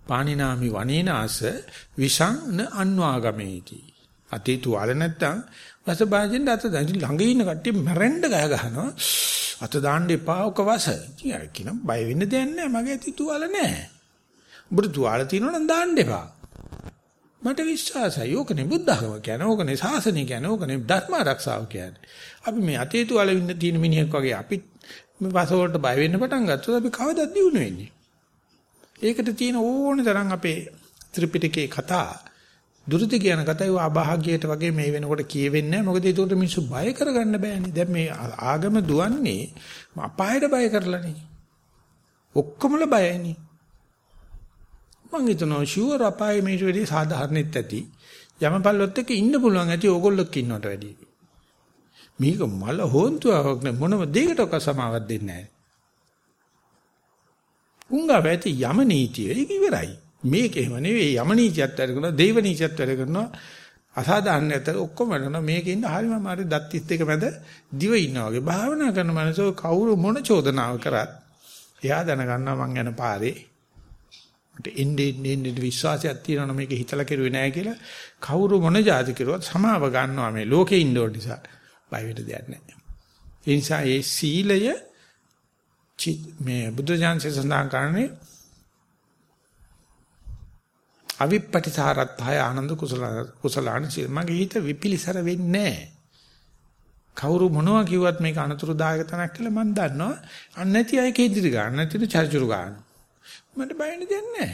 පාණිනාමි වනේනාස විසං අන්වාගමේති. අතේ තුවාල නැත්තම් වසභාජෙන්ට අත දැන් ළඟ ඉන්න කට්ටිය මැරෙන්න ගහ ගහනවා. අත දාන්න එපා ඔක වස. කියන බය වෙන්න දෙයක් නැහැ. මගේ අතේ තුවාල නැහැ. ඔබට තුවාල තියෙනවා නම් දාන්න එපා. මට විශ්වාසයි. ඕකනේ බුද්ධඝම කියන්නේ. ඕකනේ ශාසනය කියන්නේ. ඕකනේ ධර්ම ආරක්ෂාව කියන්නේ. අපි මේ අතේ තුවාල වින්න තියෙන මිනිහෙක් වගේ අපි මේ වස වලට බය වෙන්න පටන් ගත්තොත් අපි කවදාද දිනු වෙන්නේ? ඒකට තියෙන ඕනේ තරම් අපේ ත්‍රිපිටකේ කතා දුරදි කියන කතාව අභාග්‍යයට වගේ මේ වෙනකොට කියවෙන්නේ නැහැ. මොකද ඒකට මිනිස්සු බය කරගන්න බෑනේ. දැන් මේ ආගම දුවන්නේ අපායට බය කරලානේ. ඔක්කොමල බයයිනේ. මං හිතනවා ෂුවර් අපායේ මේට වැඩි සාධාරණෙත් ඇති. යමපල්ලොත් එක්ක ඉන්න පුළුවන් ඇති ඕගොල්ලොක් ඉන්නවට වැඩි. මේක මල හොන්තුවක් නේ මොනම දෙයකටක සමාවක් දෙන්නේ නැහැ. උංගා වැටි යම නීතිය ඒක ඉවරයි. මේක එහෙම නෙවෙයි. යම නීතියත් වැඩ කරනවා දේව නීතියත් වැඩ කරනවා. අසාධාරණ ඇතර ඔක්කොම කරනවා. මේකේ ඉන්න හරියම මාරේ දත්තිස් දෙක මැද දිව ඉන්නා වගේ. භාවනා කරන මනසෝ කවුරු මොන චෝදනාව කරත් එයා දැනගන්නවා මං යන පාරේ. මට එන්නේ එන්නේ විශ්වාසයක් තියෙනවා මේක හිතලා කෙරුවේ නෑ කියලා කවුරු මොන જાති කරුවත් සමාව ගන්නවා මේ ලෝකේ ඉන්න ඕන නිසා. බය වෙන්න දෙයක් නෑ. ඒ නිසා ඒ සීලය මේ බුද්ධ ඥානසේ සඳහන් කරන්නේ අවිපටිසාරත්හය ආනන්ද කුසල කුසලාන මගේ හිත විපිලිසර වෙන්නේ නැහැ. කවුරු මොනවා කිව්වත් මේක අනතුරුදායක තැනක් කියලා මම දන්නවා. අන්න නැති අය කේන්ද්‍රි ගන්න නැතිද චර්චුරු ගන්න. මට බය නැන්නේ.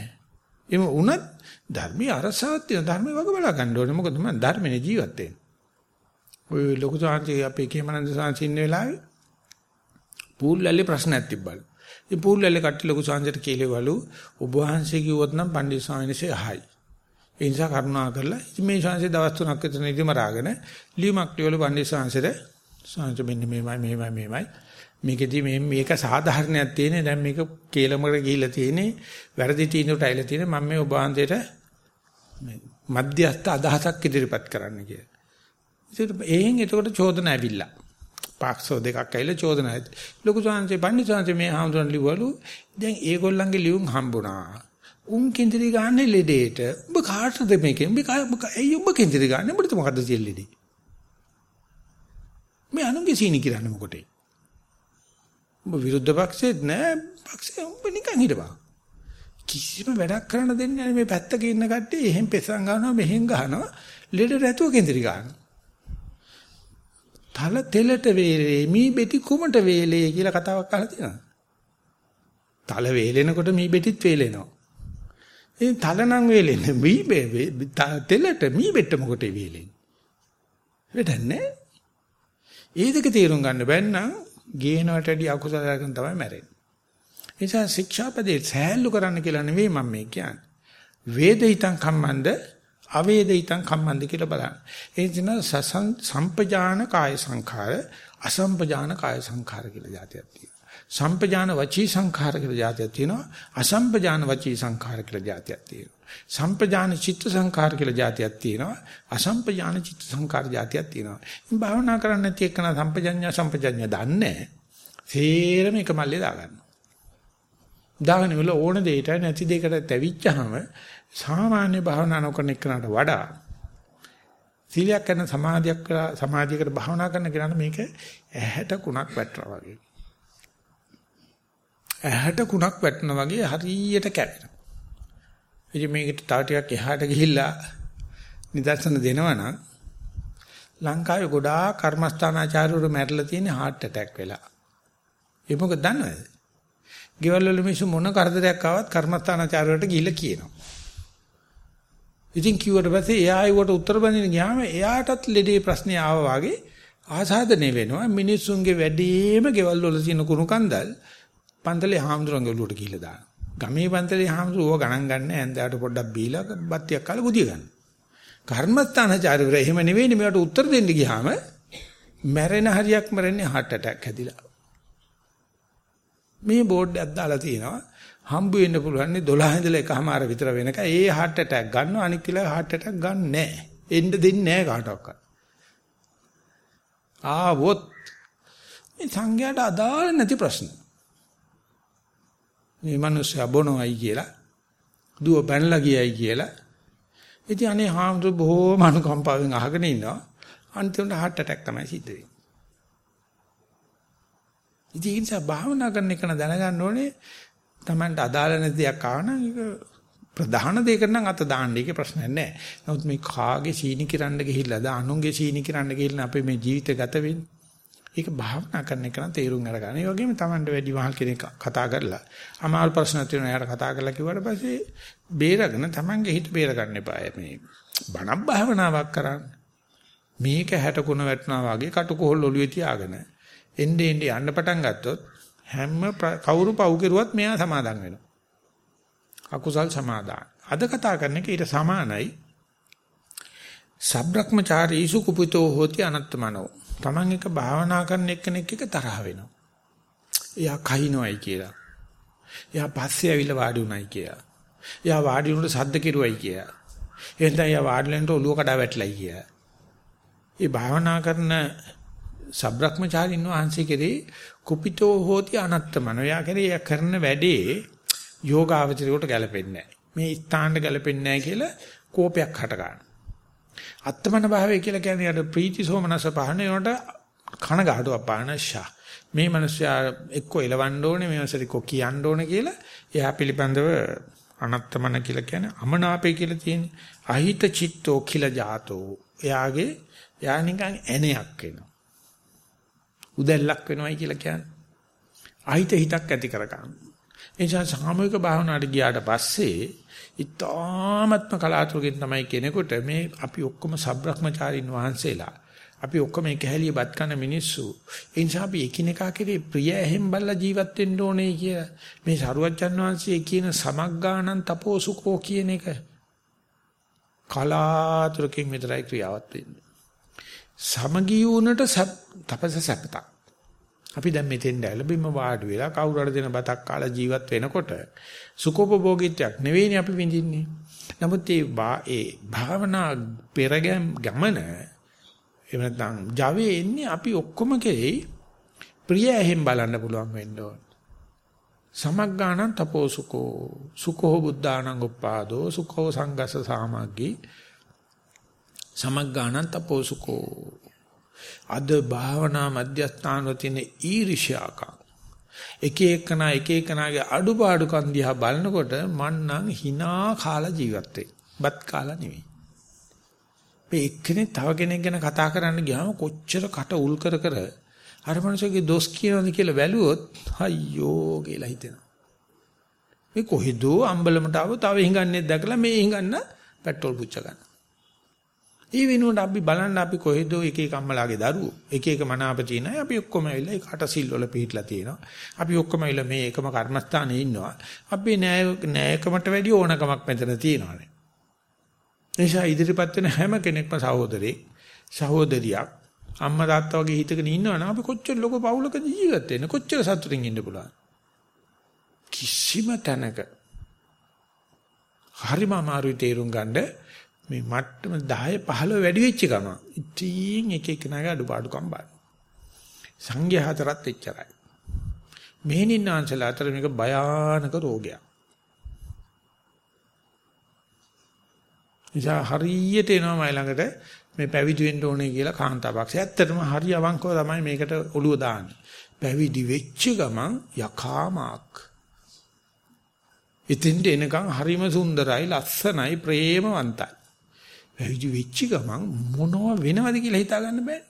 එම උනත් ධර්මයේ අරසාවක් තියෙන ධර්මයේ වග බලා ගන්න ඕනේ. මොකද මම ධර්මනේ ජීවත් වෙන්නේ. ඔය ලොකු සාංශي අපේ කේමනන්ද සාංශි ඉන්න වෙලාවේ පූල්ලල්ලේ ප්‍රශ්නයක් තිබ්බලු. ඉතින් පූල්ලල්ලේ කට්ටිය ලොකු සාංශයට කියලේවලු ඔබ වහන්සේ කිව්වොත් නම් පණ්ඩිත ස්වාමීන්සේ අහයි. ඒ නිසා කරුණා කරලා ඉතින් මේ ශාංශේ දවස් තුනක් විතර නිදිම රාගෙන ලියුමක් ලියවල පණ්ඩිත ශාංශෙට ශාංශ මෙන්න මේමයි මේමයි මේමයි මේකෙදි මේ මේක සාධාරණයක් තියෙන්නේ දැන් මේක කේලමකට ගිහිල්ලා තියෙන්නේ වැරදි තීන්දුවට ඇවිල්ලා තියෙන්නේ මම මේ ඔබ වහන්සේට මධ්‍යස්ථ අදහසක් ඉදිරිපත් කරන්න කියලා. ඉතින් එහෙන් එතකොට චෝදන ඇවිල්ලා. පාක්ෂෝ දෙකක් ඇවිල්ලා චෝදන ඇවිත්. ලොකු සංසය පණ්ඩිත සංසය මේ හාමුදුරන් ලිව්වලු දැන් ඒගොල්ලන්ගේ ලියුම් හම්බුණා. උන් කෙන්දිරි ගන්න ලෙඩේට. ඔබ කාටද මේකෙන් ඔබ ඇයි ඔබ කෙන්දිරි ගන්න? ඔබට මොකද්ද තියෙන්නේ ලෙඩේ? මේ අනුන්ගේ සීනි කිරන්නේ මොකටේ ඔබ විරුද්ධ පක්ෂෙත් නෑ. පක්ෂේ ඔබ නිකන් හිටපන්. කිසිම වැඩක් කරන්න දෙන්නේ නැහැ මේ පැත්තක ඉන්න කට්ටිය එහෙන් පෙසන් ගන්නවා මෙහෙන් ගන්නවා. ලෙඩ රැතුව කෙන්දිරි ගන්නවා. තල තෙලට වේලේ මී බෙටි කුමට වේලේ කියලා කතාවක් අහලා තියෙනවා තල වේලෙනකොට මී බෙටිත් වේලෙනවා ඒ තලනම් වේලෙන්නේ මී තෙලට මී බෙට්ට මොකටද වේලෙන්නේ? වෙදන්නේ. ඒ දෙක තේරුම් ගන්න බැන්නම් ගේනවට වැඩි අකුසලයකින් තමයි මැරෙන්නේ. ඒ නිසා ශික්ෂාපදේ සෑහළු කරන්න කියලා නෙවෙයි මම මේ කියන්නේ. වේදිතං කම්මන්ද අවේදිතං කම්මන්ද කියලා බලන්න. ඒ නිසා සසං සම්පජාන කාය සංඛාර අසම්පජාන කාය සංඛාර කියලා જાතියක් තියෙනවා. සම්පජාන වචී සංඛාර කියලා જાතියක් තියෙනවා. අසම්පජාන වචී සංඛාර කියලා જાතියක් තියෙනවා. සම්පජාන චිත්ත සංඛාර කියලා જાතියක් තියෙනවා. අසම්පජාන චිත්ත සංඛාර જાතියක් තියෙනවා. ඉතින් භාවනා කරන්න නැති එකන සම්පජඤ්ඤා සම්පජඤ්ඤා දන්නේ. සේරම එක මල්ලේ දාගන්නවා. දාගෙන වල ඕන දෙයකට නැති දෙයකට තැවිච්චහම සාමාන්‍ය භාවනා නොකරන එකනට වඩා සීලයක් කරන සමාධියක් කරලා සමාධියකට භාවනා කරන කෙනාට මේක ඇහැට කුණක් වැටෙනවා වගේ. ඇහැට කුණක් වැටෙනා වගේ හරියට කැපෙනවා. ඉතින් මේකට තව ටිකක් එහාට ගිහිල්ලා නිදර්ශන දෙනවා නම් ලංකාවේ ගොඩාක් කර්මස්ථානාචාර්යවරු මැරලා තියෙන heart attack වෙලා. ඒ මොකද දන්නවද? ගෙවල් වල මිනිස්සු මොන කරදරයක් ආවත් කර්මස්ථානාචාර්යවලට ගිහිල්ලා කියනවා. ඉතින් කිව්වට පස්සේ එයා ඒවට උත්තර බඳින්න ගියාම එයාටත් ලෙඩේ ප්‍රශ්නේ ආවා වගේ ආසාදනය වෙනවා මිනිස්සුන්ගේ වැඩිම ගෙවල් වල තියෙන කුණු කන්දල් පන්තලේ හාමුදුරන්ගේ ඔළුවට ගිහිල්ලා දානවා. ගමේ පන්තලේ හාමුදුරුවෝ ගණන් ගන්න ඇන්දාට පොඩ්ඩක් බීලා බත්තියක් කාලා බුදිය ගන්න. කර්මස්ථානචාරිවර එහෙම නෙවෙයිනේ මේවට උත්තර දෙන්න ගියාම මැරෙන හරියක් මැරෙන්නේ heart attack හැදිලා. මේ බෝඩ් එකක් දාලා තියෙනවා හම්බ වෙන්න පුළුවන් 12 ඉඳලා එකමාර විතර වෙනක ඒ heart attack ගන්නවා අනික් කියලා heart attack ගන්න නැහැ. එන්න දෙන්නේ නැහැ කාටවත්. ආවොත් මේ සංඝයාට අදාළ නැති ප්‍රශ්න. මේ මිනිස්සු බොනවයි කියලා දුව බැනලා ගියයි කියලා ඉතින් අනේ හාමුදුරු බොහෝම අනුකම්පාවෙන් අහගෙන ඉන්නවා අන්තිමට heart attack තමයි සිද්ධ වෙන්නේ ඉතින් ඒ නිසා භාවනා කරන එක දැනගන්න ඕනේ Tamanට අදාළ නැති දෙයක් ආවනම් ඒක ප්‍රධාන දෙයකට නම් අත දාන්න ඒකේ ප්‍රශ්නයක් නැහැ. නමුත් මේ කාගේ සීනි කිරන්න ගිහිල්ලාද අනුන්ගේ සීනි කිරන්න ගිහිල්ලා අපේ මේ ජීවිත ගත වෙන්නේ. ඒක භාවනා කරන එක නම් තේරුම් අරගන්න. ඒ වගේම Tamanට වැඩි මහල් කෙනෙක් කතා කරලා අමාරු ප්‍රශ්න තියෙනවා එයාට කතා කරලා කිව්වට පස්සේ බේරගෙන Tamanගේ හිත බේර ගන්න එපා. මේ බණක් භාවනාවක් කරන්න. මේක හැටකුණ වැටෙනවා වගේ කටුකොහල් ඔළුවේ තියාගෙන එන්නේ එන්නේ යන්න පටන් ගත්තොත් හැම කවුරු පව් කෙරුවත් මෙයා සමාදන් වෙනවා. අකුසල් සමාදාන. අද කතා කරන එක ඊට සමානයි. සබ්‍රක්‍මචාරීසු කුපිතෝ හෝති අනත්තමනෝ Taman එක භාවනා කරන එක්කෙනෙක් එක තරහ වෙනවා. එයා කහිනවයි කියලා. එයා පස්සේ ඇවිල්ලා වාඩි උනායි කියලා. එයා වාඩි වුණොත් සද්ද කෙරුවයි කියලා. එහෙනම් එයා වාඩි වෙනකොට ඔළුව කඩා වැටලයි කියලා. ඒ භාවනා කරන සබ්‍රක්‍මචාරින් වහන්සේ කෙරේ කුපිතෝ හෝති අනත්තමන. එයා කෙරේ එයා කරන වැඩේ යෝගාවචරයට ගැලපෙන්නේ නැහැ. මේ ස්ථානට ගැලපෙන්නේ නැහැ කියලා කෝපයක් හට ගන්නවා. අත්තමන භාවය කියලා කියන්නේ අර ප්‍රීති සෝමනස පහන ඒකට කනගාටුවක් පානශා. මේ මිනිස්සයා එක්ක එලවන්න ඕනේ මේ මිනිස්සට එක්ක කියන්න ඕනේ කියලා එයා පිළිබඳව අනත්තමන කියලා කියන්නේ අමනාපේ කියලා තියෙන්නේ. අහිත චිත්තෝ කිල ජාතෝ. එයාගේ එයා නිකන් ඇණයක් වෙනවා. උදැල්ලක් වෙනවයි කියලා කියන්නේ. අහිත හිතක් ඇති කරගන්න. ඒ නිසා සාමූහික භාවනාවට ගියාට පස්සේ ඊ타ත්ම කලාතුරකින් තමයි කෙනෙකුට මේ අපි ඔක්කොම සබ්‍රහ්මචාරින් වහන්සේලා අපි ඔක්කොම එක හැලිය බත් කන මිනිස්සු. ඒ නිසා අපි එකිනෙකා කෙරේ ප්‍රිය ඇහෙන් බල්ලා ජීවත් වෙන්න ඕනේ කිය. මේ සරුවච්චන් වහන්සේ කියන සමග්ගාණන් තපෝසුකෝ කියන එක කලාතුරකින් විතරයි ක්‍රියාවත් වෙන්නේ. සමගී වුණට තපස සැපතක්. අපි දැන් මෙතෙන් ඇලබිම වාඩි වෙලා කවුරු හරි දෙන බතක් කාලා ජීවත් වෙනකොට සුඛෝපභෝගීත්වයක් නෙවෙයිනේ අපි විඳින්නේ. නමුත් ඒ ඒ භාවනා පෙරගම් ගමන එහෙම නැත්නම් Java එන්නේ අපි ඔක්කොම කෙරෙහි ප්‍රිය ඇහෙන් බලන්න පුළුවන් වෙන්න ඕන. සමග්ගාණං තපෝසුකෝ සුඛෝ බුද්ධාණං උප්පාදෝ සුඛෝ සංගස සාමග්ගී සමග්ගාණං තපෝසුකෝ අද භාවනා මධ්‍යස්ථාන වල තියෙන ඊර්ෂ්‍යාකම් එක එකනා එක එකනාගේ අඩුපාඩුකම් දිහා බලනකොට මන්නම් hina කාලා ජීවත් වෙයි. බත් කාලා නෙවෙයි. මේ එක්කෙනෙක් තව කෙනෙක් ගැන කතා කරන්න ගියාම කොච්චර කට උල් කර කර අර මනුස්සයගේ දොස් කියනවද කියලා බැලුවොත් අයියෝ කියලා හිතෙනවා. මේ කොහෙදෝ අම්බලමට ආව තව හිඟන්නේ දැකලා මේ හිඟන්න පෙට්‍රල් පුච්ච ගන්න. ඒ වෙනුවට අපි බලන්න අපි කොහෙදෝ එක එක අම්මලාගේ දරුවෝ එක එක මනාප තියෙන අය අපි ඔක්කොම ඇවිල්ලා ඒ කට සිල් වල පිටලා තියෙනවා. අපි ඔක්කොම ඇවිල්ලා මේ එකම කර්මස්ථානයේ ඉන්නවා. අපි නෑ නෑකමට වැඩි ඕනකමක් මෙතන තියෙනවානේ. නිසා ඉදිරිපත් වෙන හැම කෙනෙක්ම සහෝදරෙක් සහෝදරියක් අම්මා තාත්තා වගේ හිතගෙන ඉන්නවනම් අපි කොච්චර ලොකු පවුලක ජීවත් වෙන්න කොච්චර සතුටින් ඉන්න පුළුවන් කිසිම තැනක හරිම අමාරුයි තේරුම් ගන්න මේ මට්ටම 10 15 වැඩි වෙච්ච ගම ඉතින් එක එකනාගේ අඩුපාඩුකම් බලන්න සංඝයා හතරත් එච්චරයි මෙහෙණින්නාන්සලා අතර මේක භයානක රෝගයක් නිසා හරියට එනවා මයි ළඟට මේ පැවිදි වෙන්න ඕනේ කියලා කාන්තාවක්ෂය. ඇත්තටම හරි අවංකව තමයි මේකට ඔළුව දාන්නේ. පැවිදි වෙච්ච ගමන් යකාමාක්. ඉතින්ට එනකන් හරිම සුන්දරයි, ලස්සනයි, ප්‍රේමවන්තයි. පැවිදි වෙච්ච ගමන් මොනව වෙනවද කියලා හිතා ගන්න බෑ.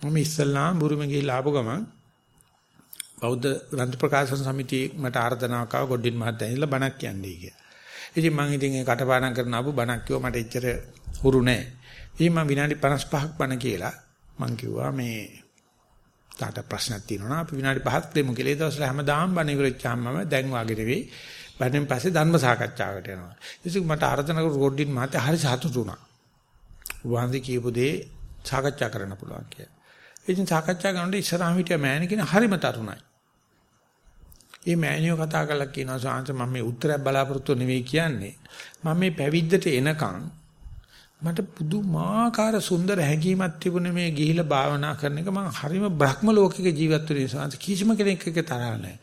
මම ඉස්සල්ලාම බුරුම ගිහිල්ලා ආපු ගමන් බෞද්ධ ග්‍රන්ථ ප්‍රකාශන සමිතියේ මට ආර්දනාවක් ආව ගොඩින් මහත්තයා ඉඳලා බණක් කියන්නේ කියලා. ඉතින් මම ඉතින් ඒ කටපාඩම් කරන ආපු බණක් කිව්වා මට එච්චර හුරු නෑ. ඉතින් මම විනාඩි 55ක් බණ කියලා මම කිව්වා මේ තාට ප්‍රශ්නක් තියෙනවා අපි විනාඩි 5ක් දෙමු කියලා. ඒ දවස්වල හැමදාම බණ ඉවරච්චාම මම දැන් වාගේ නෙවෙයි බණෙන් පස්සේ ධර්ම සාකච්ඡාවකට යනවා. ඉතින් මට ආර්දනා කරු රොඩ්ඩින් මහත්තයා හරි සතුටු වුණා. වහන්සේ කියපු දේ සාකච්ඡා කරන්න පුළුවන් කියලා. ඉතින් සාකච්ඡා කරනකොට ඉස්සරහම හිටිය මෑණි කියන හරිම තරුණයි. මේ මෑණියෝ කතා කරලා කියනවා සාංශ මම මේ උත්තරයක් බලාපොරොත්තු නෙවෙයි කියන්නේ. මම මේ පැවිද්දට එනකන් මට පුදුමාකාර සුන්දර හැඟීමක් තිබුණේ මේ ගිහිලා භාවනා කරන එක මම හරිම බ්‍රහ්ම ලෝකයක ජීවත් වෙන නිසා කිසිම කෙනෙක් එක්ක තරහ නැහැ.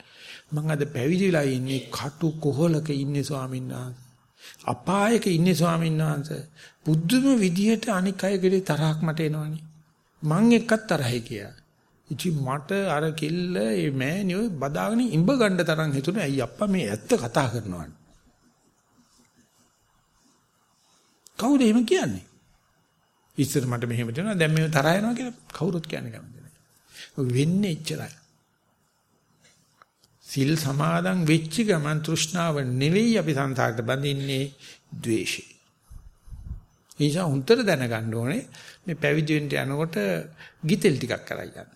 මම අද පැවිදිලා ඉන්නේ කටු කොහලක ඉන්නේ ස්වාමීන් වහන්සේ. අපායක ඉන්නේ ස්වාමීන් වහන්සේ. බුද්ධම විදියට අනික් අයගේ තරහක් මට එනවනේ. මං එක්කත් තරහයි කියලා. ඉතින් මට අර කිල්ල මේ මෑණියෝ බදාගෙන ඉඹ ගන්න තරම් හිතුනේ අයිය අප්පා මේ ඇත්ත කතා කරනවානේ. කවුද එහෙම කියන්නේ? ඉස්සර මට මෙහෙම දෙනවා දැන් මේව තරහ යනවා කියලා කවුරුත් කියන්නේ කැමති නැහැ. වෙන්නේ එච්චරයි. සිල් සමාදන් වෙච්ච ගමන් තෘෂ්ණාව නෙවෙයි අපි සංසාරට බඳින්නේ ද්වේෂය. ඒසා හුන්තර දැනගන්න ඕනේ මේ පැවිදි වෙන්න යනකොට ගිතෙල් ටිකක් කරලා යන්න.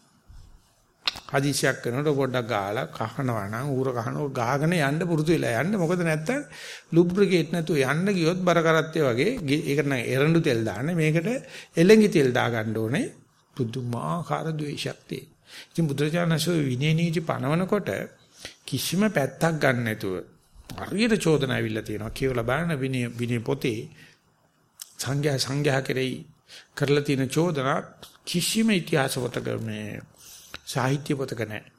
හදිසියක් කරනකොට පොඩ්ඩක් ගාලා කහනවා නම් ඌර කහනෝ ගාගෙන යන්න පුරුදු වෙලා යන්න මොකද නැත්තම් ලුබ්‍රිකේට් නැතුව යන්න ගියොත් බර කරත්තේ වගේ ඒකට නම් එරඬු තෙල් දාන්න මේකට එළඟි තෙල් දා ගන්න ඕනේ පුදුමාකාර ද්වේෂයක් තියෙන. ඉතින් බුදුරජාණන්සේ විනය නීති පනවනකොට කිසිම පැත්තක් ගන්න නැතුව හරියට චෝදනා ඇවිල්ලා තියෙනවා කියවලා බලන විනය විනය පොතේ සංඝයා සංඝයා කෙරෙහි කරලා තියෙන චෝදනා කිසිම ඉතිහාස පොතක මේ සාහිත්‍ය පොතක නැහැ.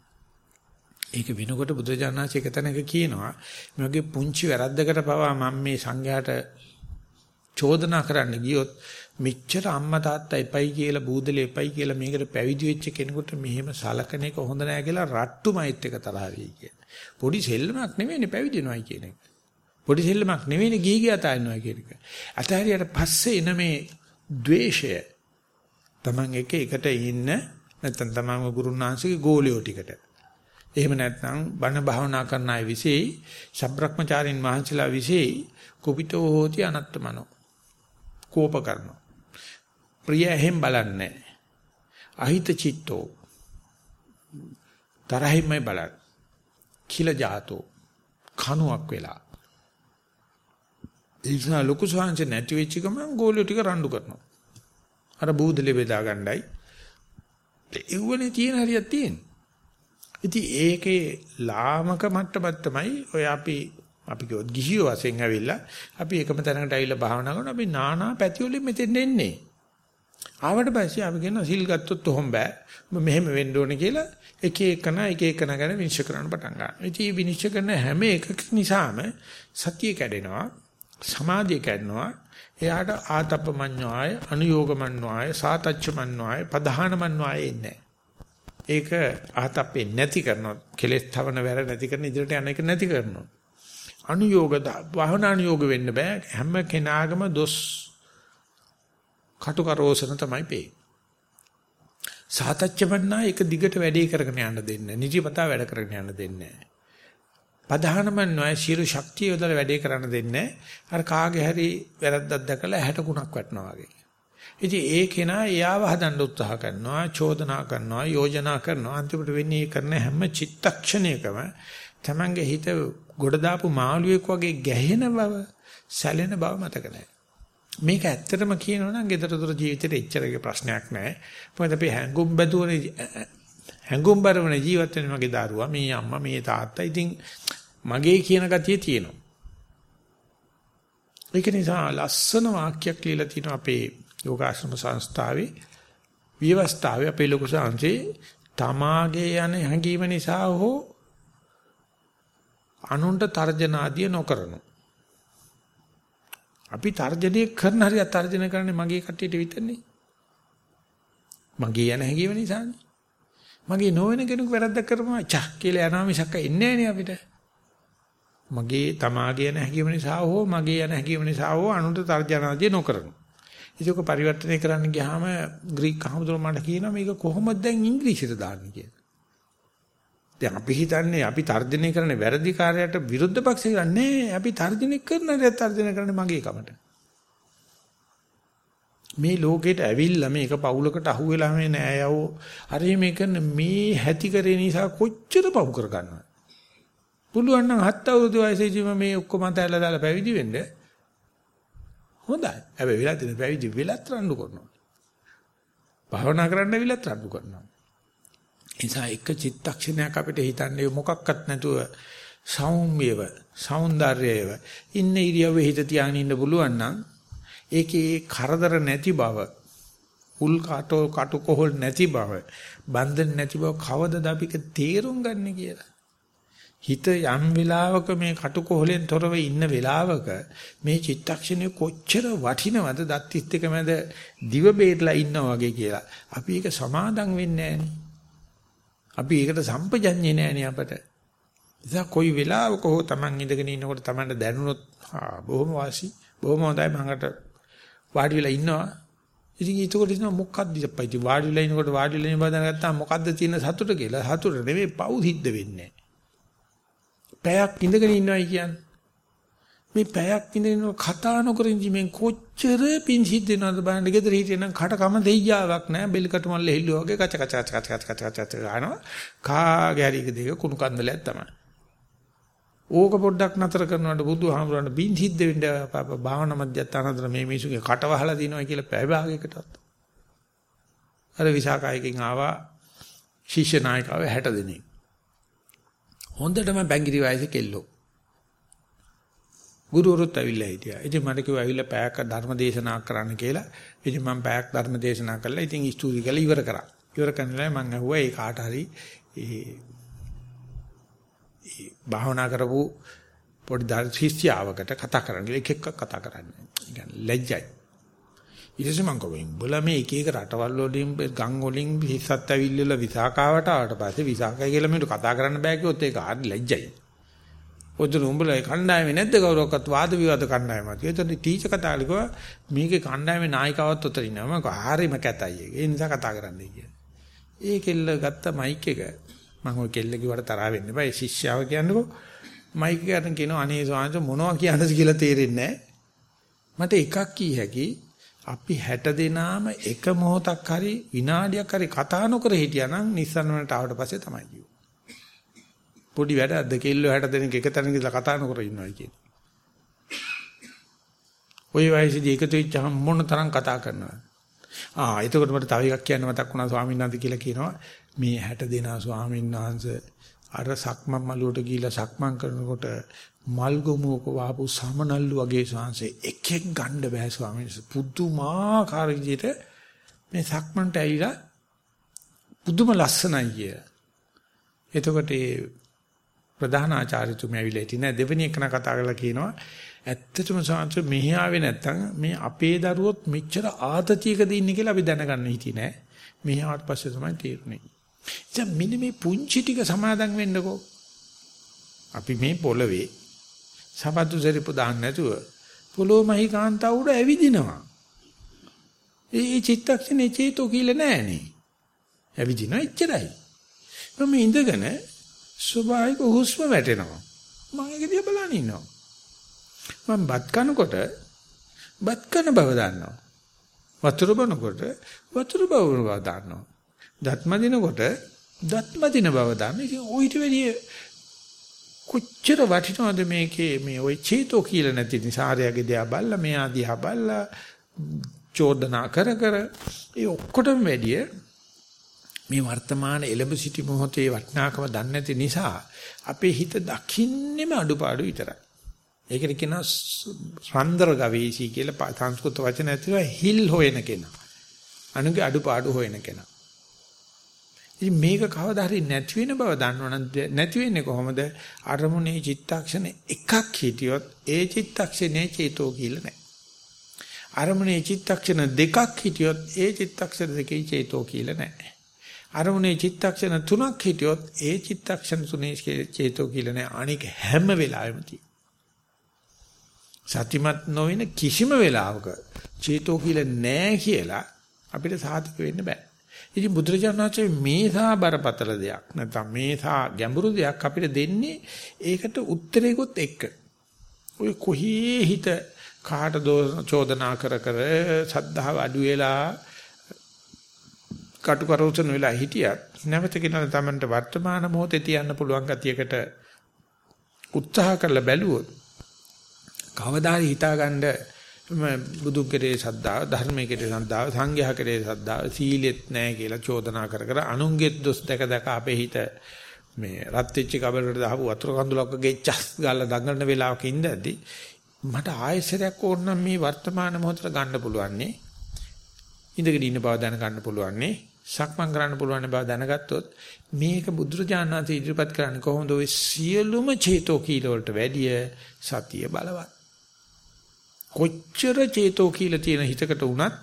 ඒක වෙනකොට බුදුජානනාංශ එක තැනක කියනවා මේ වගේ පුංචි වැරද්දකට පවා මම මේ සංඝයාට චෝදනා කරන්න ගියොත් මෙච්චර අම්මා තාත්තා එපයි කියලා බූදලේ එපයි කියලා මේකට පැවිදි වෙච්ච කෙනෙකුට මෙහෙම සලකන එක හොඳ නෑ කියලා රට්ටුමයිත් එක තරහ වෙයි කියන. පොඩි සෙල්ලමක් නෙවෙයිනේ පැවිදි වෙනවයි කියන එක. පොඩි සෙල්ලමක් නෙවෙයිනේ ගිහි ගිය අතාරිනවා කියන එක. අතහැරියට පස්සේ එන මේ द्वේෂය Taman එක එකට ඉන්න නැත්නම් තමන්ගේ ගුරුනාංශගේ ගෝලියෝ ටිකට. එහෙම නැත්නම් බණ භාවනා කරන අය විශේෂ ශබ්‍රක්‍මචාරින් මහන්සිලා විශේෂ කුපිතෝ හෝති අනත්තමනෝ. කෝප කරනවා. ප්‍රිය එහෙම් බලන්නේ. අහිත චිත්තෝ. තරහින්මයි බලන්නේ. කිල ජාතෝ කණුවක් වෙලා. ඒ නිසා ලොකු ස්වාංශ නැති වෙච්ච ගමන් ගෝලියෝ ටික රණ්ඩු කරනවා. අර බූදලේ බෙදා ගන්නයි. ඒවනේ තියෙන හරියක් තියෙන. ඉතින් ඒකේ ලාමක මට්ටමක් තමයි ඔය අපි අපි කිව්වොත් ගිහියෝ වශයෙන් ඇවිල්ලා අපි එකම තැනකට ඇවිල්ලා භාවනා කරනවා අපි নানা පැති වලින් මෙතෙන් එන්නේ. ආවට පස්සේ අපි කියනවා සිල් ගත්තොත් ඔහොම බෑ. ඔබ මෙහෙම වෙන්න ඕනේ කියලා එක එකන එක එකන ගැන විනිශ්චය කරන්න පටන් ගන්නවා. ඉතින් මේ විනිශ්චය කරන හැම එකක නිසාම සතිය කැඩෙනවා, සමාධිය කැඩෙනවා. එයාට ආතප්පමඤ්ඤාය, අනුയോഗමඤ්ඤාය, සාතච්චමඤ්ඤාය, පධානමඤ්ඤාය එන්නේ ඒක ආතප්පේ නැති කරනවා. කෙලෙස් තවන වැර නැති කරන ඉදිරියට යන එක නැති කරනවා. අනුയോഗ වහන අනුയോഗ වෙන්න බෑ. හැම කෙනාගම දොස් කටුකරෝසන තමයි පේන්නේ. සාතච්චවන්නා එක දිගට වැඩේ කරගෙන යන්න දෙන්නේ. නිදිපතා වැඩ කරගෙන යන්න දෙන්නේ. ප්‍රධානම නොය සියලු ශක්තිය යොදලා වැඩේ කරන්න දෙන්නේ. අර කාගේ හරි වැරද්දක් දැකලා 60 ගුණක් වටනවා වගේ. ඉතින් ඒ කෙනා එයාව හදන්න උත්සාහ කරනවා, චෝදනා කරනවා, යෝජනා කරනවා. අන්තිමට වෙන්නේ කරන හැම චිත්තක්ෂණයකම තමන්ගේ හිත ගොඩ දාපු මාළුවෙක් වගේ ගැහෙන බව, සැලෙන බව මතක නැහැ. මේක ඇත්තටම කියනවා නම් gedara dora ජීවිතේට එච්චරගේ ප්‍රශ්නයක් නැහැ. මොකද අපි හැංගුම් බැදුවනේ හැංගුම් බරවන ජීවත් වෙන මගේ දරුවා, මේ අම්මා, මේ තාත්තා. ඉතින් මගේ කියන ගතිය තියෙනවා. ඒක නිසා ලස්සන වාක්‍යයක් ලියලා තිනවා අපේ යෝගාශ්‍රම සංස්ථාවේ විවස්ථාවේ අපේ ලොකු සංසේ තමාගේ යන හැඟීම නිසා හෝ අනුන්ට තර්ජන ආදිය නොකරනවා. අපි තර්ජනය කරන හරිය තර්ජන කරන්නේ මගේ කට්ටියට විතරනේ. මගේ යන හැඟීම නිසානේ. මගේ නොවන කෙනෙකු වැරද්දක් කරපුවම චක් කියලා යනවා මිසක් එන්නේ නැහැ අපිට. මගේ තමාගේ යන හැඟීම නිසා හෝ මගේ යන හැඟීම නිසා හෝ අනුන්ට තර්ජනාදී නොකරන. ඒක පරිවර්තනය කරන්න ගියාම ග්‍රීක කහමුදුර මට කියනවා මේක කොහොමද දැන් ඉංග්‍රීසියට දාන්නේ කියලා. දැන් අපි හිතන්නේ අපි තර්ජනය කරන වැරදි කාර්යයට විරුද්ධ පක්ෂේ කරන්නේ අපි තර්ජනය කරන දේ තර්ජනය කරන්නේ මගේ කමට. මේ ලෝකෙට ඇවිල්ලා මේක පවුලකට අහුවෙලා මේ නෑ යවෝ හරි මේ කරන මේ හැටි කරේ නිසා කොච්චර පවු කර ගන්නවද? පුළුවන් නම් හත් අවුරුදු වයසේදීම මේ ඔක්කොම අතහැරලා දාලා පැවිදි වෙන්න හොඳයි. හැබැයි වෙලා තියෙන පැවිදි වෙලත් රණ්ඩු කරනවා. භාවනා කරන්න විලත් රණ්ඩු කරනවා. නිසා එක චිත්තක්ෂණයක් අපිට හිතන්නේ මොකක්වත් නැතුව සෞම්‍යව సౌందර්යයව ඉන්න ඉරියව්වේ හිත තියාගෙන ඉන්න පුළුවන් නම් ඒකේ කරදර නැති බව උල් කාටෝ කටු කොහොල් නැති බව බන්ධන නැති බව කවදද අපික තේරුම් ගන්න කියලා හිත යම් වෙලාවක මේ කටුකොහලෙන් තොරව ඉන්න වෙලාවක මේ චිත්තක්ෂණය කොච්චර වටිනවද දත් ඉස්තක මැද දිව බේරලා ඉන්නා වගේ කියලා. අපි ඒක සමාදම් වෙන්නේ අපි ඒකට සම්පජඤ්ඤේ නෑනේ අපට. ඉතින් කොයි වෙලාවක හෝ Taman ඉඳගෙන ඉන්නකොට Tamanට දැනුණොත් බොහොම වාසි බොහොම හොඳයි මඟට වාඩි වෙලා ඉන්නවා. ඉතින් ඒකෝට ඉන්න මොකක්ද ඉතින් ඉතින් වාඩි වෙලා ඉන්නකොට වාඩි වෙලා ඉන්න බඳ ගත්තා මොකද්ද තියෙන සතුට කියලා. සතුට නෙමෙයි පව් සිද්ධ වෙන්නේ. පැයක් ඉඳගෙන ඉන්නවයි කියන්නේ. මේ පැයක් ඉඳගෙන කතා නොකර ඉඳීමෙන් කොච්චර පිං සිද්ධ වෙනවද බලන්න ගෙදර හිටියනම් කටකම දෙයියාවක් නැහැ බෙල්කට මල්ල හෙල්ලුවා වගේ කච කච කච කච කච කච කච ගන්නවා කාගේ හරි දෙක කුණු කන්දලයක් තමයි. ඕක පොඩ්ඩක් නතර කරනකොට බුදුහාමුදුරන් බින් සිද්ධ වෙන්න භාවනා මධ්‍යස්ථානතර මේ මිනිසුගේ කට වහලා දිනවා කියලා පැය භාගයකටත්. අර විසාකායකින් ආවා ශිෂ්‍ය නායකව 60 දෙනෙක්. හොඳටම බැංගිරි වයසේ කෙල්ලෝ. ගුරුවරුත් ඇවිල්ලා හිටියා. ඉතින් මට කිව්වා ඇවිල්ලා පැයක් ධර්ම දේශනා කරන්න කියලා. ඉතින් මම පැයක් ධර්ම දේශනා කළා. ඉතින් ස්තුති කළා ඉවර කරා. ඉවර කරනලා මම ඇහුවා ඒ කාට හරි ඒ භාවනා කරපු පොඩි දර්ශිෂ්‍යාවකට කතා කරන්න කියලා එක එක කතා කරන්නේ. ඒ කියන්නේ ලැජ්ජයි. ඊට පස්සේ මම කවෙන් බුලා මේ එක එක රටවල් වලින් ගම් වලින් හිස්සත් ඇවිල්ලා විසාකාවට ආවට පස්සේ විසාකය කියලා මට කතා කරන්න බෑ කිව්වොත් ඒක ආදි ලැජ්ජයි. ඔතන උඹලා කණ්ඩායමේ නැද්ද කවුරක්වත් වාද විවාද කණ්ඩායමක්. ඒතන ටීචර් කතාලිකව මේකේ කණ්ඩායමේ නායිකාවත් උතර ඉන්නවා. මම හරිම කැතයි ඒක. ඒ නිසා කතා කරන්නයි කියන්නේ. ඒ කෙල්ල ගත්ත මයික් එක මම ওই කෙල්ල කිව්වට තරහ වෙන්න බෑ. ශිෂ්‍යාව කියන්නකෝ මයික් එකෙන් කියනවා අනේ ස්වාමීන් මොනවා කියන්නද කියලා තේරෙන්නේ මට එකක් කී හැකි අපි 60 දෙනාම එක මොහොතක් හරි විනාඩියක් හරි කතා නොකර හිටියානම් නිස්සන්න වලට ආවට පස්සේ තමයි කිව්වේ. පොඩි වැඩක්ද කෙල්ලෝ 60 දෙනෙක් එක තැනක ඉඳලා කතා නොකර ඉන්නවා කියන්නේ. ওই වයසේදී එකතු වෙච්චහම මොන තරම් කතා කරනවද? ආ එතකොට මට තව එකක් කියන්න මතක් වුණා ස්වාමීන් වහන්සේ කියලා කියනවා මේ 60 දෙනා ස්වාමීන් වහන්සේ අර සක්මන් මළුවට ගිහිලා සක්මන් කරනකොට මල් ගොමුවක වාපු සමනල්ලු වගේ ශාංශේ එකෙක් ගන්න බෑ ස්වාමීන් වහන්සේ පුදුමාකාර විදිහට මේ සක්මන්ට ඇවිලා පුදුම ලස්සනයි කිය. එතකොට ඒ ප්‍රධාන ආචාර්යතුමිය ඇවිල්ලා ඉතින් දෙවෙනි එකන කතා කරලා කියනවා ඇත්තටම සාංශ මෙහි ආවේ නැත්තම් මේ අපේ දරුවොත් මෙච්චර ආතතියකද ඉන්නේ කියලා අපි දැනගන්න හිටියේ නෑ. මෙහි ආවට පස්සේ තමයි තේරුනේ. දැන් මෙන්න මේ පුංචි ටික සමාදන් වෙන්නකෝ. අපි මේ පොළවේ සබද්දු සරිපු දාන්න නැතුව පොළොව මහි කාන්තාව උඩ ඇවිදිනවා. ඒ චිත්තක්ෂණේ චේතෝ කියලා නෑනේ. ඇවිදිනවා එච්චරයි. මම ඉඳගෙන ස්වභාවික හුස්ම වැටෙනවා. මම ඒක දිහා බලන් ඉන්නවා. මම බත් කනකොට බත් කන බව දන්නවා. වතුර බොනකොට වතුර බව බව දන්නවා. දත් මදිනකොට දත් මදින බව දන්නවා. ඉතින් ඔయిత වෙලිය කොච්චර වටිනවද මේකේ මේ ওই චේතෝ කියලා නැති නිසාරයගේ දිහා බල්ලා මෙයා දිහා බල්ලා චෝදනා කර කර ඒ ඔක්කොටම වැඩිය මේ වර්තමාන එළඹ සිටි මොහොතේ වටිනාකම දන්නේ නැති නිසා අපේ හිත දකින්නෙම අඩුපාඩු විතරයි. ඒකට කියනවා රන්දර ගවේෂී කියලා සංස්කෘත වචන ඇතුළේ හිල් හොයන කෙනා. අනුගේ අඩුපාඩු හොයන කෙනා. ඉතින් මේක කවදා හරි නැති වෙන බව දන්නවනම් නැති වෙන්නේ කොහොමද? අරමුණේ චිත්තක්ෂණ එකක් හිටියොත් ඒ චිත්තක්ෂණේ චේතෝ කියලා නැහැ. අරමුණේ චිත්තක්ෂණ දෙකක් හිටියොත් ඒ චිත්තක්ෂණ දෙකේ චේතෝ කියලා නැහැ. අරමුණේ චිත්තක්ෂණ තුනක් හිටියොත් ඒ චිත්තක්ෂණ තුනේ චේතෝ කියලා නැහැ. අනික හැම වෙලාවෙම සතිමත් නොවන කිසිම වෙලාවක චේතෝ කියලා නැහැ කියලා අපිට සාතික වෙන්න බෑ. ඉතින් බුදුරජාණන් වහන්සේ මේසා බරපතල දෙයක් නැත්නම් මේසා ගැඹුරු දෙයක් අපිට දෙන්නේ ඒකට උත්තරේකොත් එක්ක. ඔය කොහේ හිත කාට චෝදනා කර කර සද්ධාව අඩු වෙලා කටුකරොසන වෙලා හිටියත් නැවත කියනවා තමන්ට වර්තමාන මොහොතේ තියන්න පුළුවන් ගතියකට උත්සාහ කරලා බැලුවොත් කවදා හිතාගන්න බුදු කෙරේ සද්ධාව ධර්මයේ කෙරේ සද්ධාව සංඝයා කෙරේ සද්ධාව සීලෙත් නැහැ කියලා චෝදනා කර කර අනුන්ගෙත් දොස් දැක දැක අපේ හිත මේ රත් වෙච්ච කබලකට දාපු වතුර කඳුලක් වගේ චස් ගාලා දඟලන වෙලාවක ඉඳද්දි මට ආයෙසරයක් ඕන නම් මේ වර්තමාන මොහොතට ගන්න පුළුවන් නේ ඉඳගෙන ඉන්න බව දැන ගන්න පුළුවන් නේ සක්මන් කරන්න පුළුවන් බව දැනගත්තොත් මේක බුදුරජාණන් වහන්සේ ඉදිරිපත් කරන්නේ කොහොමද ඔය සියලුම චේතෝ කීල වලට වැඩිය සතිය බලවත් කොච්චර චේතෝ කියලා තියෙන හිතකට වුණත්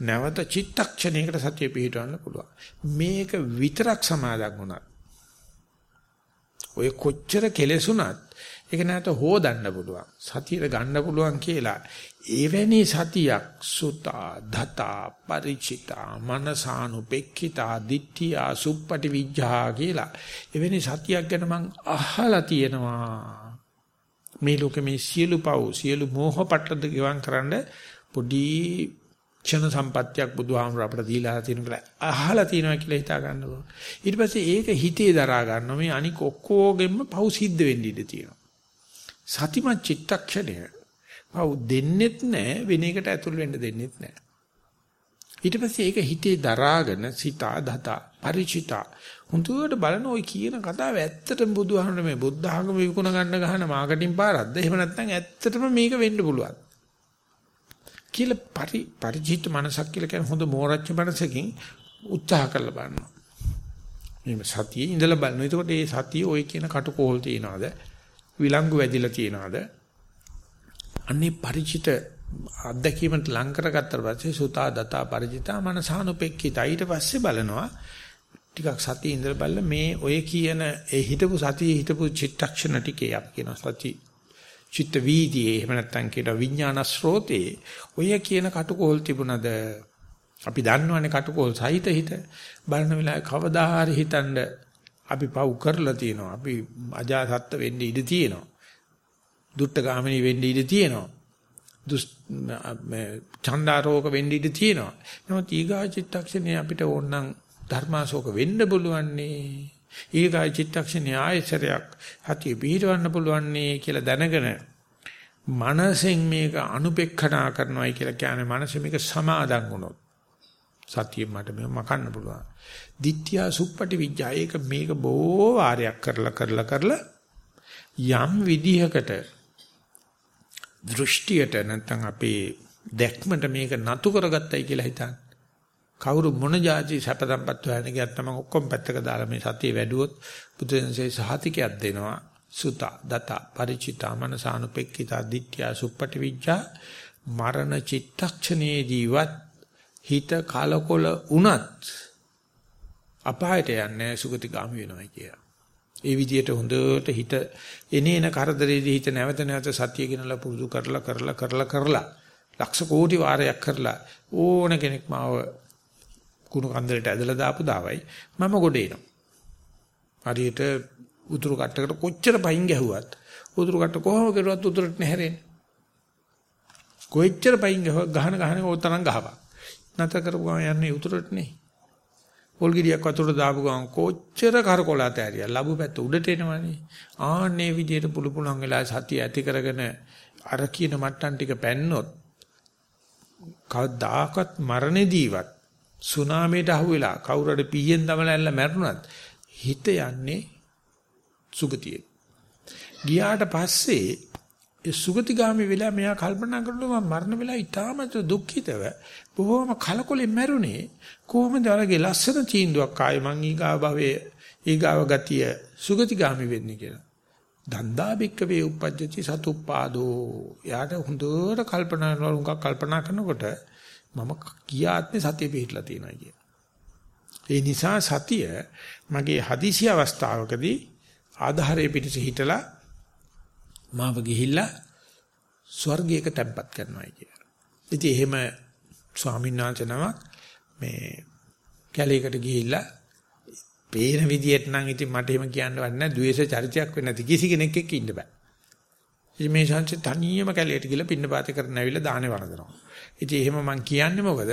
නැවත චිත්තක්ෂණයකට සතිය පිහිටවන්න පුළුවන්. මේක විතරක් සමාදන් වුණත් ඔය කොච්චර කෙලෙසුණත් ඒක නැවත හොදන්න පුළුවන්. සතියට ගන්න පුළුවන් කියලා එවැනි සතියක් සුතා දතා ಪರಿචිතා මනසානුපෙක්ඛිතා දිට්ඨියා සුප්පටි විඥා කියලා එවැනි සතියක් ගැන මං අහලා තියෙනවා. මේ ලෝකෙ මේ සියලු පව් සියලු මෝහ පටලද ගෙවම් කරන්න පොඩි ක්ෂණ සම්පත්තියක් බුදුහාමුදුර අපට දීලා තියෙන කියලා අහලා තියෙනවා කියලා හිතා ගන්නකො ඊට පස්සේ ඒක හිතේ දරා ගන්නවා. මේ අනික ඔක්කොගෙම පව් සිද්ධ වෙන්න ඉඩ තියෙනවා. සතිමත් චිත්තක්ෂණය පව් දෙන්නෙත් නැහැ වෙන එකට ඇතුල් වෙන්න දෙන්නෙත් නැහැ. ඊට පස්සේ ඒක හිතේ දරාගෙන සිතා දතා ಪರಿචිතා හුඳුවට බලන ওই කියන කතාව ඇත්තටම බුදුහාමුදුරනේ මේ බුද්ධ ආගම විකුණ ගන්න ගහන මාකටින් පාරක්ද එහෙම නැත්නම් ඇත්තටම මේක වෙන්න පුළුවන්. කියලා පරි ಪರಿචිත මනසක් කියලා කියන්නේ හොඳ මෝරච්ච මනසකින් උත්සාහ කරලා බලනවා. මේ සතියේ ඉඳලා බලනවා. එතකොට මේ සතිය ওই කියන කටකෝල් තියනවාද? විලංගු වැදිලා තියනවාද? අන්නේ ಪರಿචිත අත්දැකීමට ලං කරගත්තට පස්සේ සුතා දතා ಪರಿචිතා මනසානුපෙක්කිතා ඊට පස්සේ බලනවා ටිකක් සතිය ඉඳලා බලලා මේ ඔය කියන ඒ හිතපු සතියේ හිතපු චිත්තක්ෂණ ටිකේ අපි කියන සති චිත්ත වීදියේ එහෙම නැත්නම් කියන විඥාන ස්රෝතේ. ඔය කියන කටුකොල් තිබුණද? අපි දන්නවනේ කටුකොල් සහිත හිත. බලන වෙලාවේ කවදා හරි හිතනද අපි පව් කරලා තියෙනවා. අපි අජාසත්ත්ව වෙන්න ඉඩ තියෙනවා. දුට්ට ගාමිනී වෙන්න ඉඩ තියෙනවා. දුස් චන්දාරෝග වෙන්න ඉඩ තියෙනවා. නමුත් ඊගා චිත්තක්ෂණේ අපිට ඕනනම් ධර්මාශෝක වෙන්න පුළුවන්නේ. ඊගා චිත්තක්ෂණේ ආයසරයක් හතිය පිහිටවන්න පුළුවන්නේ කියලා දැනගෙන මනසෙන් මේක අනුපෙක්ඛනා කරනවායි කියලා කියන්නේ මනස මේක සමාදන් වුණොත් සතියෙන් මට මේක මකන්න පුළුවන්. ditthiya suppati vijja ඒක මේක බොහෝ වාරයක් කරලා කරලා කරලා යම් විදිහකට දෘෂ්ටියට නැත්නම් අපේ දැක්මට මේක නතු කරගත්තයි කියලා හිතන්න. කවුරු මොන જાති සැපදම්පත් හොයන ගියත් තමයි ඔක්කොම පැත්තක දාලා මේ සතිය වැඩුවොත් බුදුන්සේ සහතිකයක් දෙනවා. සුත දත ಪರಿචිත මනසානුපෙක්කිත දිට්ඨිය සුප්පටි විඥා මරණ චිත්තක්ෂණයේදීවත් හිත කලකොල වුණත් අපායට යන්නේ සුගතිගාමි වෙනවා කියලා. ඒ විදිහට හොඳට හිත එනේන කරදරේදී හිත නැවත නැවත සතිය ගෙනලා පුරුදු කරලා කරලා කරලා කරලා ලක්ෂ කෝටි වාරයක් කරලා ඕන කෙනෙක් මාව කුණු කන්දලට ඇදලා දාපු දාවයි මම ගොඩ එනවා. හරියට උතුරු කට්ටකට කොච්චර පයින් ගැහුවත් උතුරු කට්ට කොහොම කරුවත් උතුරට නැහැරෙන්නේ. කොච්චර පයින් ගහන ගහන ඕතරම් ගහපන්. නැතර කරපු ගමන් යන්නේ උතුරට නේ. පොල් ගෙඩියක් වතුරට දාපු ගමන් කොච්චර කරකොලත ඇරියා ලැබු පැත්ත උඩට එනවනේ. ආන්නේ විදියට පුළු පුළුවන් වෙලා සතිය ඇති කරගෙන අර කියන මට්ටම් ටික පැන්නොත් කවදාකවත් මරණෙදීවත් සුනාමයට අහුවෙලා කවුරුහරි පීයෙන් දමලා ඇල්ල මැරුණත් හිත යන්නේ සුගතියේ ගියාට පස්සේ ඒ සුගතිගාමි වෙලා මෙයා කල්පනා කරනවා මම මරණ වෙලා ඊටාමත් දුක්ඛිතව බොහොම කලකොලෙන් මැරුණේ කොහොමද අරගේ ලස්සන තීන්දුවක් ආයේ මං ඊගාව භවයේ ඊගාව ගතිය සුගතිගාමි වෙන්නේ කියලා. දන්දා බික්කවේ උපජ්ජති සතුප්පාදෝ. යාට හොඳට කල්පනා කරනවා උංගක් කල්පනා කරනකොට මම කියාත්මේ සතිය පිටලා තියෙනවා කිය. ඒ නිසා සතිය මගේ හදිසි අවස්ථාවකදී ආධාරයේ පිටිස හිටලා මාව ගිහිල්ලා ස්වර්ගයක තැම්පත් කරනවා කිය. ඉතින් එහෙම ස්වාමීන් වහන්සේ නමක් මේ කැලේකට ගිහිල්ලා පේන විදියට නම් ඉතින් මට එහෙම කියන්න වත් නැහැ ද්වේෂ චරිතයක් වෙන්නේ නැති කිසි කෙනෙක් එක්ක ඉන්න බෑ. ඉතින් මේ ශාන්ති තනියම කැලේට ගිහලා පින්නපාත කරන්න ඇවිල්ලා දාහනේ වරදනවා. ඉතින් එහෙම මං කියන්නේ මොකද?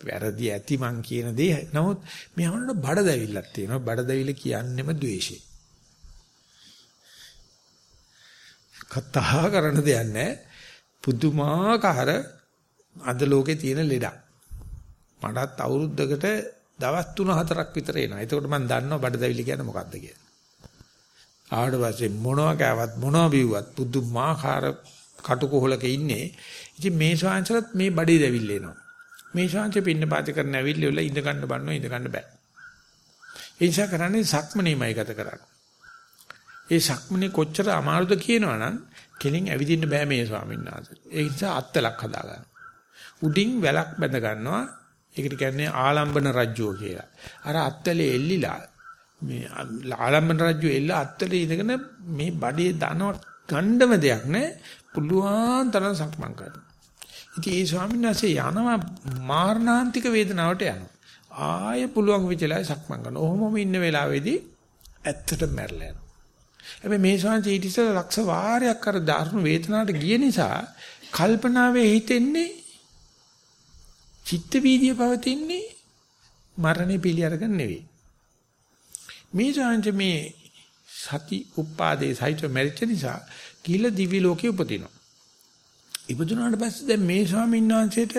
වැරදි ඇති මං කියන දේ. නමුත් මේ අහනකොට බඩදැවිල්ලක් තියෙනවා. බඩදැවිල්ල කියන්නෙම ද්වේෂය. කතා කරන දෙයක් නැහැ. පුදුමාකාර අද ලෝකේ තියෙන ලෙඩක්. මටත් අවුරුද්දකට දවස් 3-4ක් විතර එනවා. එතකොට මම දන්නවා බඩදැවිලි කියන්නේ මොකක්ද කියලා. ආවට පස්සේ මොනවා කෑවත් මොනවා බිව්වත් පුදුමාකාර කටුකොහලක ඉන්නේ. ඉතින් මේ ශාංශලත් මේ බඩේ දැවිල්ල එනවා. මේ ශාංශෙ පින්න පාති කරන ඇවිල්ලි වල ඉඳ ගන්න බannෝ ඉඳ ගන්න බෑ. ඒ නිසා කරන්නේ සක්මනේමයි ගත කරන්නේ. ඒ සක්මනේ කොච්චර අමාරුද කියනවනම් කෙලින් ඇවිදින්න බෑ මේ ස්වාමීන් වහන්සේ. ඒ නිසා අත්තලක් හදාගන්න. උඩින් වැලක් බැඳ ගන්නවා. ඒකට කියන්නේ ආලම්බන රජ්‍යෝ කියලා. අර අත්තලේ එල්ලිලා මේ ආලම්බන රජ්‍යෝ එල්ල අත්තලේ ඉඳගෙන මේ බඩේ දනව ගණ්ඩම දෙයක් නැහැ. පුළුවන් තරම් සක්මන් කරනවා. ඉතින් ඒ ස්වාමීන් වහන්සේ යනවා මාරණාන්තික වේදනාවට යනවා. ආය පුළුවන් විචලයි සක්මන් කරනවා. ඔහොමම ඉන්න වෙලාවේදී ඇත්තට මැරලා යනවා. හැබැයි මේ ස්වාමීන් ඊට ඉස්සෙල්ලා ලක්ෂ වාරයක් අර ධර්ම වේදනාවට ගිය නිසා කල්පනාවේ හිතෙන්නේ චිත්ත වීදිය පවතින්නේ මරණය පිළි අරගෙන නෙවෙයි. මේ ඡාන්ච මේ සති උපාදේ සහිත මෙරිට නිසා කියලා දිවි ලෝකේ උපදිනවා. ඉපදුනාට පස්සේ දැන් මේ ස්වාමීන් වහන්සේට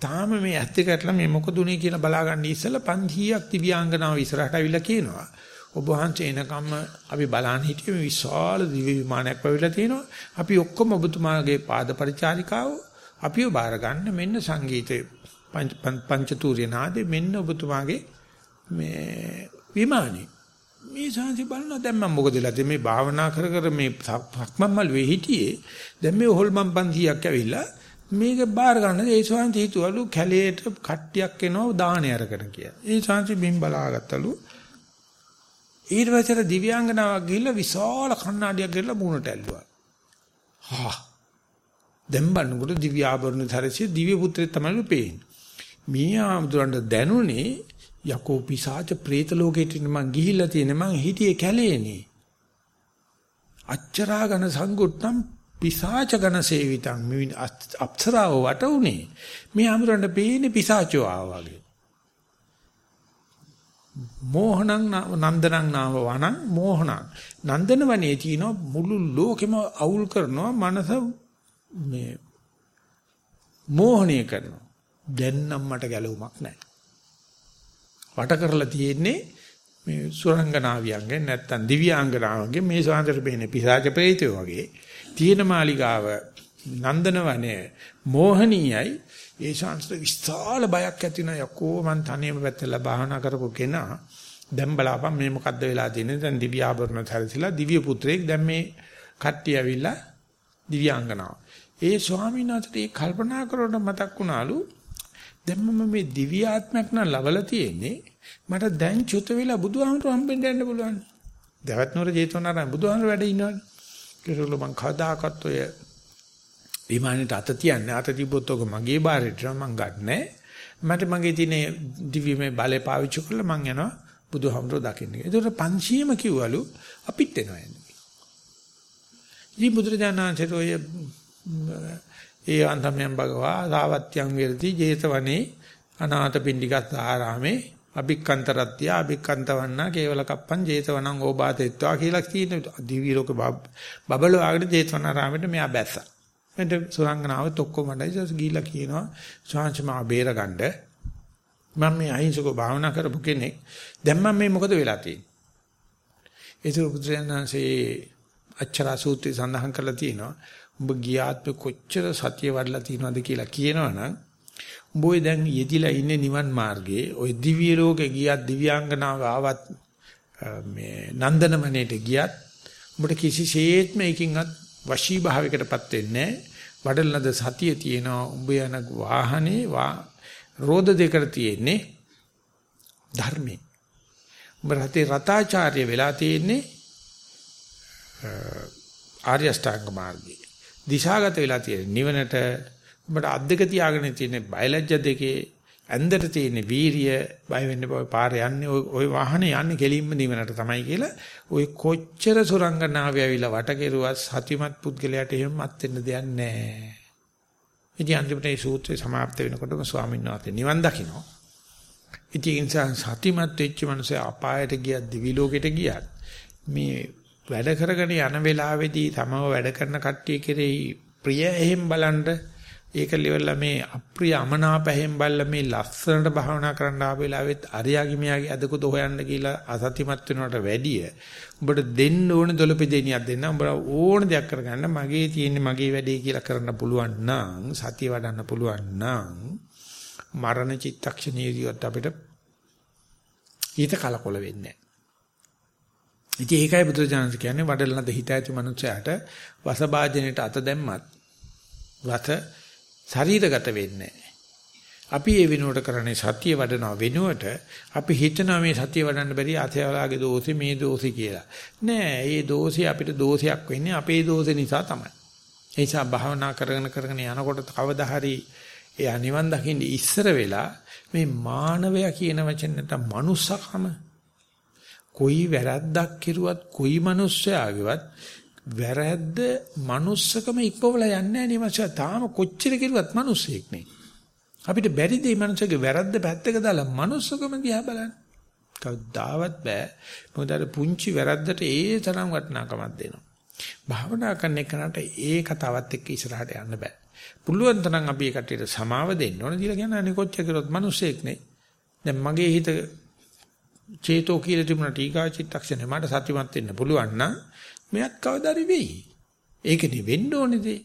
තාම මේ ඇත්ත කැටලා මේ මොකද උනේ කියලා බලාගන්න ඉස්සෙල්ලා 500ක් දිව්‍යාංගනාව ඉස්සරහට අවිලා කියනවා. ඔබ වහන්සේ එනකම්ම අපි බලන්න හිටියේ මේ විශාල දිව්‍ය විමානයක් වවිලා තියෙනවා. අපි ඔක්කොම ඔබතුමාගේ පාද පරිචාරිකාවෝ අපිව බාර ගන්න. මෙන්න සංගීතේ පංචතූර්ය නාදේ මෙන්න ඔබතුමාගේ මේ විමානේ මේ සංසි බලන දැන් මම මොකදලා මේ භාවනා කර කර මේ සක්මන්මල් වෙ හිටියේ. දැන් මේ හොල්මන් 500ක් ඇවිල්ලා මේක බාර ගන්න ඒ සංසි හිතුවලු කැලේට කට්ටියක් එනවා දාහනේ අරගෙන කියලා. ඒ සංසි බිම් බලාගත්තලු. ඊට පස්සේ දිව්‍යාංගනාවක් ගිහිල්ලා විශාල කණ්ණාඩියක් ගෙනලා මූණට ඇල්ලුවා. හා දැන් බලනකොට දිව්‍ය ආභරණ ධරසිය දිව්‍ය පුත්‍රයෙක් තමයි පේන්නේ. මේ ආමුදුරන්ට දැනුනේ යකෝ පිසාච പ്രേත ලෝකෙට මං ගිහිල්ලා තියෙන මං හිටියේ කැලේනේ. අච්චරා ඝන සංගුට්ටම් පිසාච ඝන සේවිතං මේ අප්සරාව වට උනේ. මේ ආමුදුරන්ට පේන්නේ පිසාචෝ ආවා වගේ. මෝහනං නන්දනං නාම වනං මෝහනං. නන්දන වනේ තියෙන මුළු ලෝකෙම අවුල් කරනවා මනස මේ මෝහණය කරනවා. දැන් නම් මට ගැලවුමක් නැහැ. වට කරලා තියෙන්නේ මේ සුරංගනාවියන්ගෙන් නැත්තම් දිව්‍යාංගනාවන්ගෙන් මේ සාන්දර බේනේ පිසාච ප්‍රේතයෝ වගේ. තියෙන මාලිගාව නන්දන වනේ මෝහණීයයි. ඒ ශාන්ස්ත්‍ර විශාල බයක් ඇති වෙන යකෝ මං තනියම පැත්තලා භාවනා කරපු කෙනා දැන් බලාපන් මේ මොකද්ද වෙලා තියෙන්නේ දැන් දිව්‍ය ආභරණ තැරසිලා දිව්‍ය පුත්‍රයෙක් දැන් මේ කට්ටිය ඇවිල්ලා දිව්‍යාංගනාව ඒ ස්වාමීන් වහන්සේට ඒ කල්පනා කරනකොට මතක් වුණාලු දැන් මම මේ දිව්‍ය ආත්මයක් නම් ලබලා තියෙන්නේ මට දැන් චුත වෙලා බුදුහාමුදුරු හම්බෙන්න යන්න පුළුවන්. දවත් නුවර ජේතවනාරාම බුදුහාමුදුරු වැඩ ඉන්නවනේ. ඒකවල මං කවදාකවත් ඔය විමානෙට අත තියන්නේ අත තිබ්බොත් ඔක මගේ බාරේට මම ගන්නෑ. මට මගේ තියෙන දිවිමේ බලය පාවිච්චි කරලා මං යනවා බුදුහමරෝ දකින්න. ඒකට 500ම කිව්වලු අපිත් එනවා යන්නේ. ඉතින් බුදුරජාණන්සේට ඔය ඒ අන්තමයන් භගවා සාවත්‍යං විරති 제තවනේ අනාථ පිණ්ඩිකස් ආරාමේ අභික්කන්තරත්‍ය අභික්කන්තවන්නා කේවල කප්පං 제තවනං ඕබාතෙත්වා කියලා කියන දිවි ලෝක බබලෝ ආගට 제තවනාරාමෙට මෙයා බැස්සා. මෙන්න සුරංගනාවත් ඔක්කොම මඩයි ගිහිල්ලා කියනවා ස්වාංශමා බේරගන්න. මම මේ අහිංසකව භාවනා කරපු කෙනෙක්. දැන් මම මේ මොකද වෙලා තියෙන්නේ? ඒක බුදුරජාණන්සේ අච්චරා සූත්‍රය සඳහන් කරලා තියෙනවා උඹ ගියාත්ම කොච්චර සතිය වඩලා තියෙනවද කියලා කියනවනම් උඹ ඔය දැන් යෙදිලා ඉන්නේ නිවන් මාර්ගයේ ඔය දිව්‍ය ලෝකේ ගියත් දිව්‍යාංගනාව ආවත් මේ නන්දනමනේට ගියත් උඹට කිසිසේත්ම එකකින්වත් වශී භාවයකටපත් වෙන්නේ වඩලනද සතිය තියෙනවා. උඹ යන වාහනේ වා රෝද දෙකට තියෙන්නේ ධර්මේ උඹ රතේ රතාචාර්ය වෙලා තියෙන්නේ ආර්ය අෂ්ටාංග මාර්ගයේ. දිශාගත වෙලා තියෙන නිවනට. උඹට අද්දක තියාගෙන තියෙන බයලජ්‍ය දෙකේ. ඇන්දට තියෙන වීරිය බය වෙන්න පාර යන්නේ ওই වාහනේ යන්නේ කෙලින්ම නිවනට තමයි කියලා ওই කොච්චර සුරංගනාවේ ඇවිල්ලා වට කෙරුවත් සතිමත් පුද්ගලයාට එහෙමත් වෙන්න දෙයක් නැහැ. ඉතින් අන්තිමට මේ සූත්‍රය સમાપ્ત වෙනකොටම ස්වාමීන් වහන්සේ නිවන් දකින්න. ඉතින් සතිමත් වෙච්ච මනුස්සය අපායට ගියත් දිවි ලෝකෙට ගියත් මේ වැඩ කරගෙන යන වෙලාවේදී තමව වැඩ කරන කට්ටිය කෙරෙහි ප්‍රිය එහෙම් බලන්න ඒක ලෙවලා මේ අප්‍රිය අමනාප හැම් බල්ල මේ ලස්සනට භාවනා කරන්න ආපු වෙලාවෙත් අරියාගේ මෙයාගේ අදකුද හොයන්න කියලා අසත්‍යමත් වෙනවට වැඩිය උඹට දෙන්න ඕන දොළපෙදෙනියක් දෙන්න උඹ ඕන දෙයක් කරගන්න මගේ තියෙන්නේ මගේ වැඩේ කියලා කරන්න පුළුවන් නම් සතිය වඩන්න පුළුවන් නම් මරණ චිත්තක්ෂණයේදීවත් අපිට ඊට කලකොල වෙන්නේ නැහැ. ඉතින් ඒකයි බුදුරජාණන් කියන්නේ වඩලනද හිත ඇති මනුස්සයාට වසභාජනයට අත දැම්මත් වත ශරීරගත වෙන්නේ අපි ඒ වෙනුවට කරන්නේ සතිය වඩනවා වෙනුවට අපි හිතනවා මේ සතිය වඩන්න බැරි අතයාලාගේ දෝෂේ මේ දෝෂේ කියලා. නෑ, මේ දෝෂේ අපිට දෝෂයක් වෙන්නේ අපේ දෝෂේ නිසා තමයි. ඒ නිසා භාවනා කරගෙන කරගෙන යනකොට කවදා හරි එයා නිවන් දකින්න ඉස්සර වෙලා මේ මානවයා කියන වචන නැත්නම් මනුස්සකම කොයි වැරද්දක් කෙරුවත් කොයි මිනිස්සයාගේවත් වැරද්ද manussකම ඉක්පවලා යන්නේ නැහැ නේ තාම කොච්චර කිරුවත් මිනිස්සෙක් නේ. අපිට බැරි දෙයි මිනිස්සගේ වැරද්ද පැත්තක දාලා manussකම දිහා බලන්න. කවදාවත් බෑ. මොකද අර පුංචි වැරද්දට ඒ තරම් වටිනාකමක් දෙනවා. භාවනා කරන එකනට ඒ කතාවත් එක්ක ඉස්සරහට යන්න බෑ. පුළුවන් තරම් අපි ඒ කටියට සමාව දෙන්න ඕන. දිලා කියන්නේ අනේ කොච්චර කිරුවත් මිනිස්සෙක් නේ. දැන් මගේ හිත චේතෝ කියලා තිබුණා ටීකා චිත්තක්ෂණය මට සත්‍යමත් වෙන්න පුළුවන් නම් මෙයක් කවදාරි වෙයි. ඒකනේ වෙන්න ඕනේ දේ.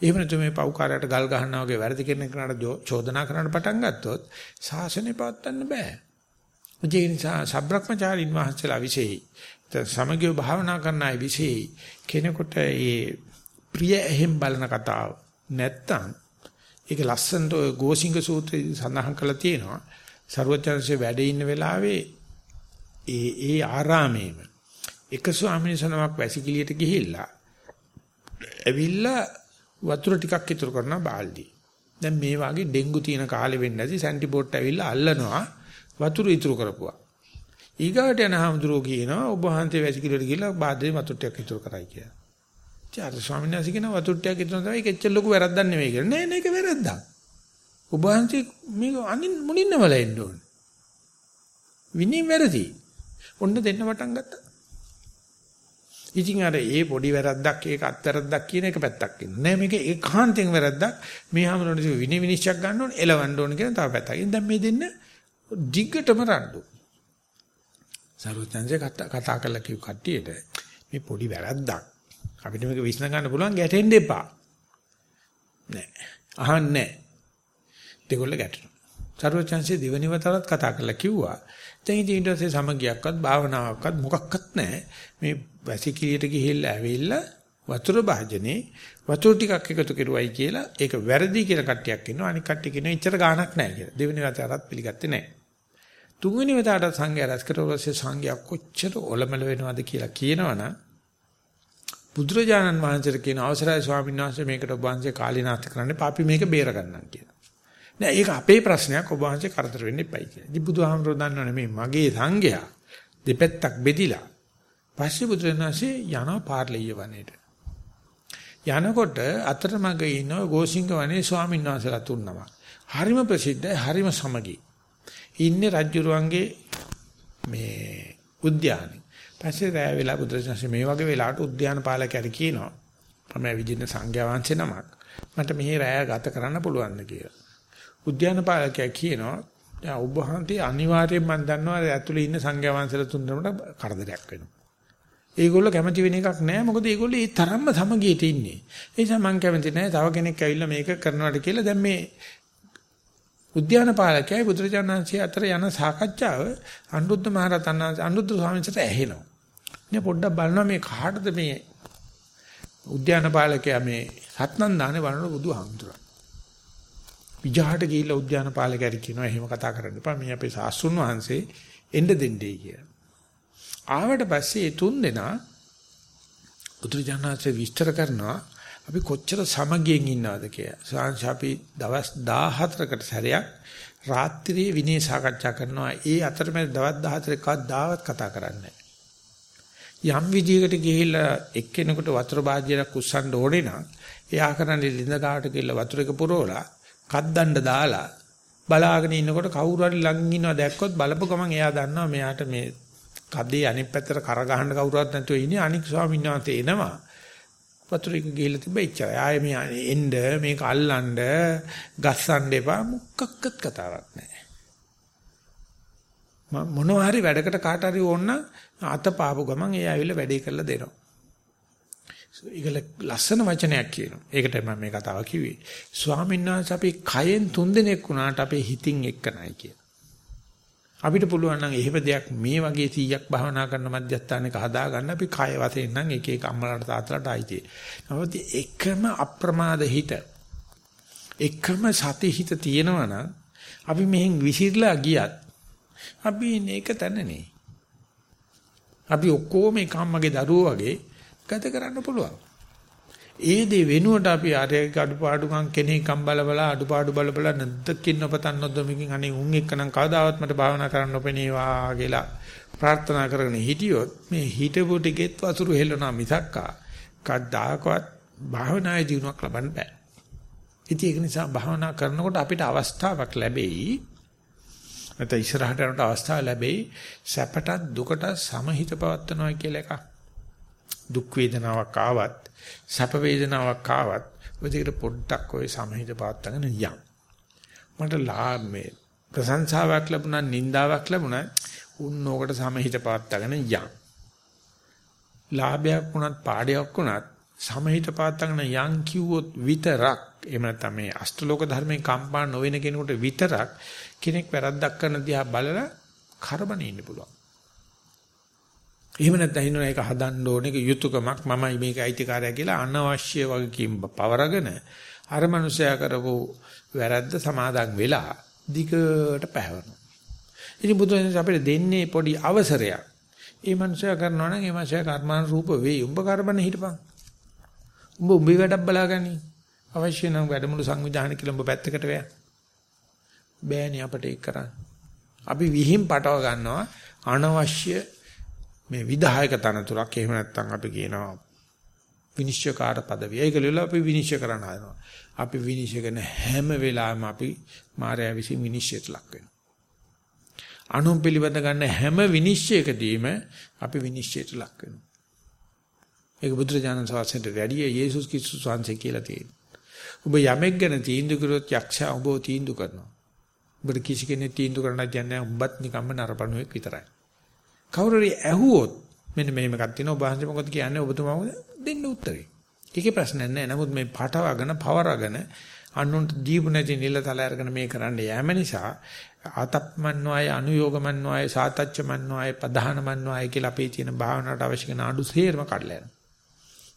එහෙම නැත්නම් මේ පව්කාරයට ගල් ගහනවා වගේ වැරදි කරන කෙනාට චෝදනා කරන්න පටන් ගත්තොත් ශාසනය පවත්වන්න බෑ. ඒ නිසා සබ්‍රක්‍මචාරින් වහන්සේලා විශේෂයි. සමගිය භාවනා කරන අය විශේෂයි. කෙනෙකුට ඒ ප්‍රිය එහෙම් බලන කතාව නැත්තම් ඒක ලස්සනට ඔය ගෝසිංග සූත්‍රයේ සඳහන් කරලා තියෙනවා. ਸਰවඥාන්සේ වැඩ ඉන්න වෙලාවේ ඒ ඒ ආරාමයේම එක ස්වාමීන් වහන්සේනමක් වැසිකිළියට ගිහිල්ලා ඇවිල්ලා වතුර ටිකක් ඉතුරු කරන බාල්දි. දැන් මේ වගේ ඩෙන්ගු තියෙන කාලෙ වෙන්න ඇති සැන්ටි බෝට් ඇවිල්ලා අල්ලනවා වතුර ඉතුරු කරපුවා. ඊගාට යන හාමුදුරුවෝ කියනවා ඔබ වහන්සේ වැසිකිළියට ගිහලා බාද්දේ වතුර ටිකක් ඉතුරු කරයි කියලා. චාර ස්වාමීන් වහන්සේ කියනවා වතුර ටිකක් ඉතුරු තමයි ඒක එච්චර ලොකු වැරද්දක් නෙවෙයි කියලා. නෑ නෑ ඒක වැරද්දක්. ඔබ වහන්සේ මේක අනින් මුලින්ම වල එන්න ඕනේ. විනින් වැරදි. ඔන්න දෙන්න පටන් ගත්තා. ඉතින් අර ඒ පොඩි වැරද්දක් ඒක අත්වැරද්දක් කියන එක පැත්තක් ඉන්න. නෑ මේක ඒකාන්තයෙන් වැරද්දක්. මේ හැමෝටම විනි විනිශ්චයක් ගන්න ඕනේ, එලවන්න ඕනේ කියන තව පැත්තක්. ඉතින් දැන් මේ දෙන්න දිග්ගටම රණ්ඩු. සරුවචන්සේ කතා කරලා කිව් කට්ටියට මේ පොඩි වැරද්දක්. අපිට මේක විශ්න ගන්න පුළුවන් ගැටෙන්න එපා. නෑ. අහන්නේ නෑ. දෙගොල්ල ගැටෙනවා. සරුවචන්සේ දෙවෙනි වතාවත් කතා කරලා කිව්වා දැන් ඉතින් ඊට පස්සේ සමගියක්වත් භාවනාවක්වත් මොකක්වත් නැහැ. මේ වැසිකිළියට ගිහිල්ලා ඇවිල්ලා වතුර භාජනේ වතුර ටිකක් එකතු කරුවයි කියලා ඒක වැරදි කියලා කට්ටියක් ඉන්නවා. අනික කට්ටිය කියනවා ඉච්චර ගාණක් නැහැ කියලා. දෙවෙනි වතාවටත් පිළිගත්තේ නැහැ. තුන්වෙනි වතාවට සංඝයා රැස් කරවලසේ සංඝයා කොච්චර ඔලමල වෙනවද කියලා කියනවනම් බුදුරජාණන් වහන්සේට කියන අවසරයි ස්වාමීන් වහන්සේ මේකට ඔබ වහන්සේ කාලීනාස්ති කරන්න පාපි මේක බේර ගන්නම් කියලා. නෑ ඒක අපේ ප්‍රශ්නයක් ඔබ වහන්සේ කරදර වෙන්න එපයි කියලා. ඉතින් බුදුහාමුදුරුවෝ දන්නවනේ මේ මගේ සංඝයා දෙපැත්තක් බෙදිලා පස්සේ බුදුරණාහි යනවා පාර්ලිය වනයේට. යනකොට අතරමඟ ඉන්න ගෝසිංග වනේ ස්වාමීන් වහන්සේලා තුන්නම. හරිම ප්‍රසිද්ධයි හරිම සමගි. ඉන්නේ රජුරුවන්ගේ මේ උද්‍යානෙ. පස්සේ රැය වෙලා බුදුරජාණන් මේ වගේ වෙලාවට උද්‍යාන පාලකයරි කියනවා. මම විදින්න සංඝයා වහන්සේ නමක්. මට මෙහි රැය ගත කරන්න පුළුවන්ද කියලා. උද්‍යාන පාලකයා කියනවා දැන් ඔබ වහන්සේ අනිවාර්යයෙන් මම දන්නවා ඇතුලේ ඉන්න සංඝයා වහන්සේලා තුන්දෙනාට කරදරයක් වෙනවා. ඒගොල්ලෝ කැමති වෙන එකක් නෑ මොකද ඒගොල්ලෝ ඒ තරම්ම සමගියට ඉන්නේ. ඒ නිසා මම කැමති නෑ තව කෙනෙක් ඇවිල්ලා මේක කරනවාට කියලා දැන් මේ උද්‍යාන පාලකයයි බුදුරජාණන්සේ අතර යන සාකච්ඡාව අනුරුද්ධ මහරතන් අනුරුද්ධ ස්වාමීන් වහන්සේට ඇහෙනවා. ඉතින් පොඩ්ඩක් බලනවා මේ කාටද මේ උද්‍යාන පාලකයා මේ සත්නන් දානේ බලන බුදුහාමුදුරන්. විජහට ගිහිල්ලා උද්‍යාන පාලකයරි කියනවා එහෙම කතා කරන්න එපා. මේ අපේ සාස්ෘණ වහන්සේ එන්න දෙන්නේ කියලා. ආවට පස්සේ ඒ තුන් දෙනා බුදුරජාණන්සේ විස්තර කරනවා අපි කොච්චර සමගියෙන් ඉන්නවද කියලා. සාංශ අපි දවස් 14කට සැරයක් රාත්‍රියේ විනය සාකච්ඡා කරනවා. ඒ අතරමැද දවස් 14 කවදාවත් කතා කරන්නේ යම් විදියකට ගිහිල්ලා එක්කෙනෙකුට වතුර බාජ්‍යයක් උස්සන්න ඕනේ නම් එයා කරන්නේ ලිඳ ගාවට ගිහිල්ලා වතුරක පුරවලා කද්දණ්ඩ දාලා බලාගෙන ඉන්නකොට කවුරු හරි ළඟින් ඉන්නවා දැක්කොත් බලපු ගමන් එයා දන්නවා මෙයාට මේ කදේ අනිත් පැත්තට කර ගහන්න කවුරුවත් නැතුව ඉන්නේ. අනික් ස්වාමීන් වහන්සේ එනවා. වතුරේක ගිහලා තිබ්බ ඉච්චරයි. ආයේ මේ එන්න මේක අල්ලන්න ගස්සන්න එපා. මුක්කක්කත් කතාවක් නැහැ. මොනවා හරි වැඩකට කාට හරි ඕන අත පාපු ගමන් එයා ඇවිල්ලා වැඩේ කරලා දෙනවා. ඒකල ලස්සන වචනයක් කියනවා. ඒකට මම මේ කතාව කිව්වේ. ස්වාමීන් වහන්සේ අපි කයෙන් තුන්දෙනෙක් වුණාට අපේ හිතින් එක්කනයි කියලා. අපිට පුළුවන් නම් එහෙම දෙයක් මේ වගේ 100ක් භවනා කරන මධ්‍යස්ථානයක හදාගන්න අපි කය වශයෙන් නම් එක එක අම්මලාට තාත්තලාට අයිති. නමුත් එකම අප්‍රමාද හිත එකම සති හිත තියෙනවා නම් අපි මෙහෙන් විසිරලා ගියත් අපි මේක තනනේ. අපි ඔක්කොම එකම්මගේ දරුවෝ වගේ ගත කරන්න පුළුවන්. ඒ දේ වෙනුවට අපි ආරයක අඩුපාඩුකම් කෙනෙක්ම් බලබලා අඩුපාඩු බලබලා නැද්දකින් නොපතන් නොදොමකින් අනේ උන් එක්කනම් කවදාවත් මට භාවනා කරන්න නොපෙනේවා කියලා ප්‍රාර්ථනා කරගෙන හිටියොත් මේ හිතපු ටිකෙත් වසුරු හෙලනවා මිසක්කා කද්දාකවත් භාවනායේ දිනුවක් ලබන්න බෑ. ඉතින් ඒක නිසා භාවනා කරනකොට අපිට අවස්ථාවක් ලැබෙයි. නැත්නම් ඉස්සරහට යනට අවස්ථාව ලැබෙයි සැපටත් දුකටත් සමහිත පවත්වනවා කියලා එකක්. දුක් වේදනාවක් ආවත් සැප වේදනාවක් ආවත් ඔය දෙකට පොඩ්ඩක් ඔය සමහිත පාත්තගෙන යම්. මට ලාභේ ප්‍රශංසාවක් ලැබුණා නින්දාවක් ලැබුණා උන් ඕකට සමහිත පාත්තගෙන යම්. ලාභයක් වුණත් පාඩයක් වුණත් සමහිත පාත්තගෙන යම් කිව්වොත් විතරක් එහෙම නැත්නම් මේ අෂ්ටලෝක ධර්මයෙන් කම්පා නොවන කෙනෙකුට විතරක් කෙනෙක් වැරද්දක් කරන දිහා බලලා කරබනේ ඉන්න පුළුවන්. එහෙම නැත්නම් හිතනවා ඒක හදන්න ඕනේ ඒක යුතුයකමක් මමයි මේක අයිතිකාරය කියලා අනවශ්‍ය වගකීම් පවරගෙන අර මනුස්සයා කරපු වැරද්ද සමාදන් වෙලා දිගට පැහැවෙනවා. ඉතින් බුදුන් අපිට දෙන්නේ පොඩි අවසරයක්. මේ මනුස්සයා කරනවා නම් මේ මනුස්සයා කර්මාන රූප වෙයි. උඹ කරබන හිටපන්. උඹ උඹේ වැඩක් බලාගනි. අවශ්‍ය නම් වැඩමුළු සංවිධානය කියලා ඔබ පැත්තකට වෙන්න. බෑනේ අපිට ඒක කරන්න. අපි විහිම් පටව ගන්නවා අනවශ්‍ය මේ විධායක තනතුරක් එහෙම නැත්නම් අපි කියනවා විනිශ්චයකාර পদවිය. ඒක ලියලා අපි විනිශ්චය කරන්න හදනවා. අපි විනිශ්චය කරන හැම වෙලාවෙම අපි මායාව විසින් විනිශ්චයට ලක් වෙනවා. අනුන් පිළිබඳ ගන්න හැම විනිශ්චයකදීම අපි විනිශ්චයට ලක් වෙනවා. ඒක බුදුරජාණන් වහන්සේට වැඩිය යේසුස් ක්‍රිස්තුස් වහන්සේ කියලා තියෙනවා. ඔබ යමෙක් ගැන තීන්දුව කරොත් යක්ෂයා ඔබව තීන්දුව කරනවා. ඔබට කිසි කෙනෙක් තීන්දුව කරන්න යන්නේ නැහැ. ඔබත් නිකම්ම නරපණුවෙක් විතරයි. කවුරු හරි ඇහුවොත් මෙන්න මෙහෙම එකක් තියෙනවා. ඔබ හන්සේ මොකද කියන්නේ? ඔබතුමා මොකද දෙන්න උත්තරේ. ඒකේ ප්‍රශ්නයක් නැහැ. නමුත් මේ පටවගෙන පවරගෙන අනුන්ට දීපු නැති නිලතල අරගෙන මේ කරන්න යෑම නිසා ආතප්මන්වාය අනුയോഗමන්වාය සාතච්චමන්වාය ප්‍රධානමන්වාය කියලා අපේ තියෙන භාවනාවට අවශ්‍ය කරන අඩු සේරම කඩලා යනවා.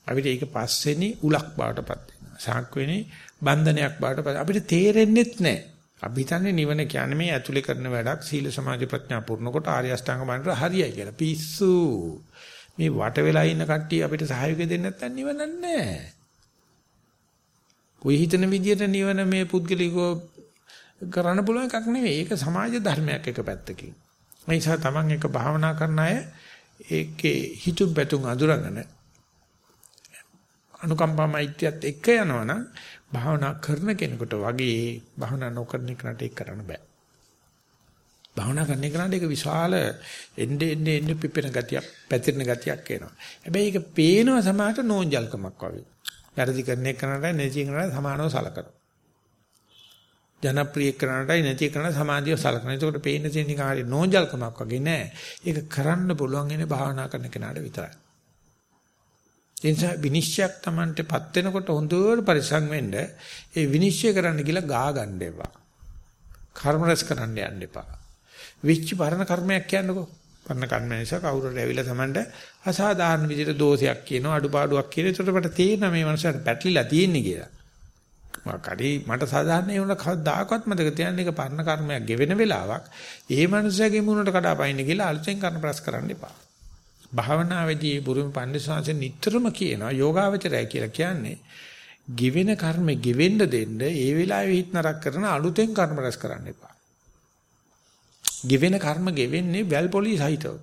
අපිට ඒක පස්සේනි උලක් බවටපත් වෙනවා. සාක්වෙනි බන්ධනයක් බවටපත් අපිට තේරෙන්නෙත් නැහැ. අපි හිතන්නේ නිවන කියන්නේ මේ ඇතුලේ කරන වැඩක් සීල සමාධි ප්‍රඥා පුරන කොට ආර්ය අෂ්ටාංග මාර්ගය හරියයි කියලා. පිස්සු. මේ වට වෙලා ඉන්න කට්ටිය අපිට සහයෝගය දෙන්නේ නැත්නම් නිවන නැහැ. ඔය හිතන විදියට නිවන මේ පුද්ගලිකව කරන්න පුළුවන් එකක් නෙවෙයි. ඒක සමාජ ධර්මයක් එක පැත්තකින්. ඒ නිසා Taman එක භාවනා කරන අය ඒකේ හිතුම් පැතුම් අඳුරගෙන අනුකම්පා මෛත්‍රියත් එක්ක යනවනම් භාවනා කරන කෙනෙකුට වගේ භාවනා නොකරන කෙනාට ඒක කරන්න බෑ. භාවනා කරන කෙනාට ඒක විශාල එන්නේ එන්නේ එන්නේ පිපෙන ගතියක්, පැතිරෙන ගතියක් එනවා. හැබැයි ඒක පේනවා සමාහට නෝන්ජල්කමක් වගේ. වැරදි කරන එකනට නැති එකනට සමානව සලකනවා. ජනප්‍රිය කරනටයි නැති කරන සමාධිය සලකන. ඒකට පේන තියෙන එක හරිය නෝන්ජල්කමක් වගේ නෑ. ඒක කරන්න පුළුවන් ඉන්නේ භාවනා කරන කෙනාට විතරයි. ඒ නිසා විනිශ්චයක් Tamanටපත් වෙනකොට හොඳට පරිසං වෙන්න ඒ විනිශ්චය කරන්න කියලා ගා ගන්න එපා. කර්ම රැස් කරන්න යන්න එපා. විච්ච පරණ කර්මයක් කියන්නකෝ. පරණ කර්ම නිසා කවුරුහරි ඇවිල්ලා Tamanට අසාධාරණ විදිහට දෝෂයක් කියනවා අඩුපාඩුවක් කියනවා. ඒකට මට තේරෙනවා මේ මනසට පැටලිලා තියෙන්නේ කියලා. මොකක්hari මට සාධාරණ ඒ වුණා කවදාකවත් මතක තියන්න එක පරණ කර්මයක් ගෙවෙන වෙලාවක් ඒ මනුස්සයාගේ මුණට කඩාපයින්න කියලා අලුතෙන් කර්ම ප්‍රස් කරන්න එපා. භාවනාවේදී බුරුම පඬිස්සංශ නිතරම කියනවා යෝගාවචරය කියලා කියන්නේ given කර්ම ගෙවෙන්න දෙන්න ඒ වෙලාවේ හිත නරක කරන අලුතෙන් කර්ම රැස් කරන්න එපා. given කර්ම ගෙවෙන්නේ වැල් පොලි සහිතව.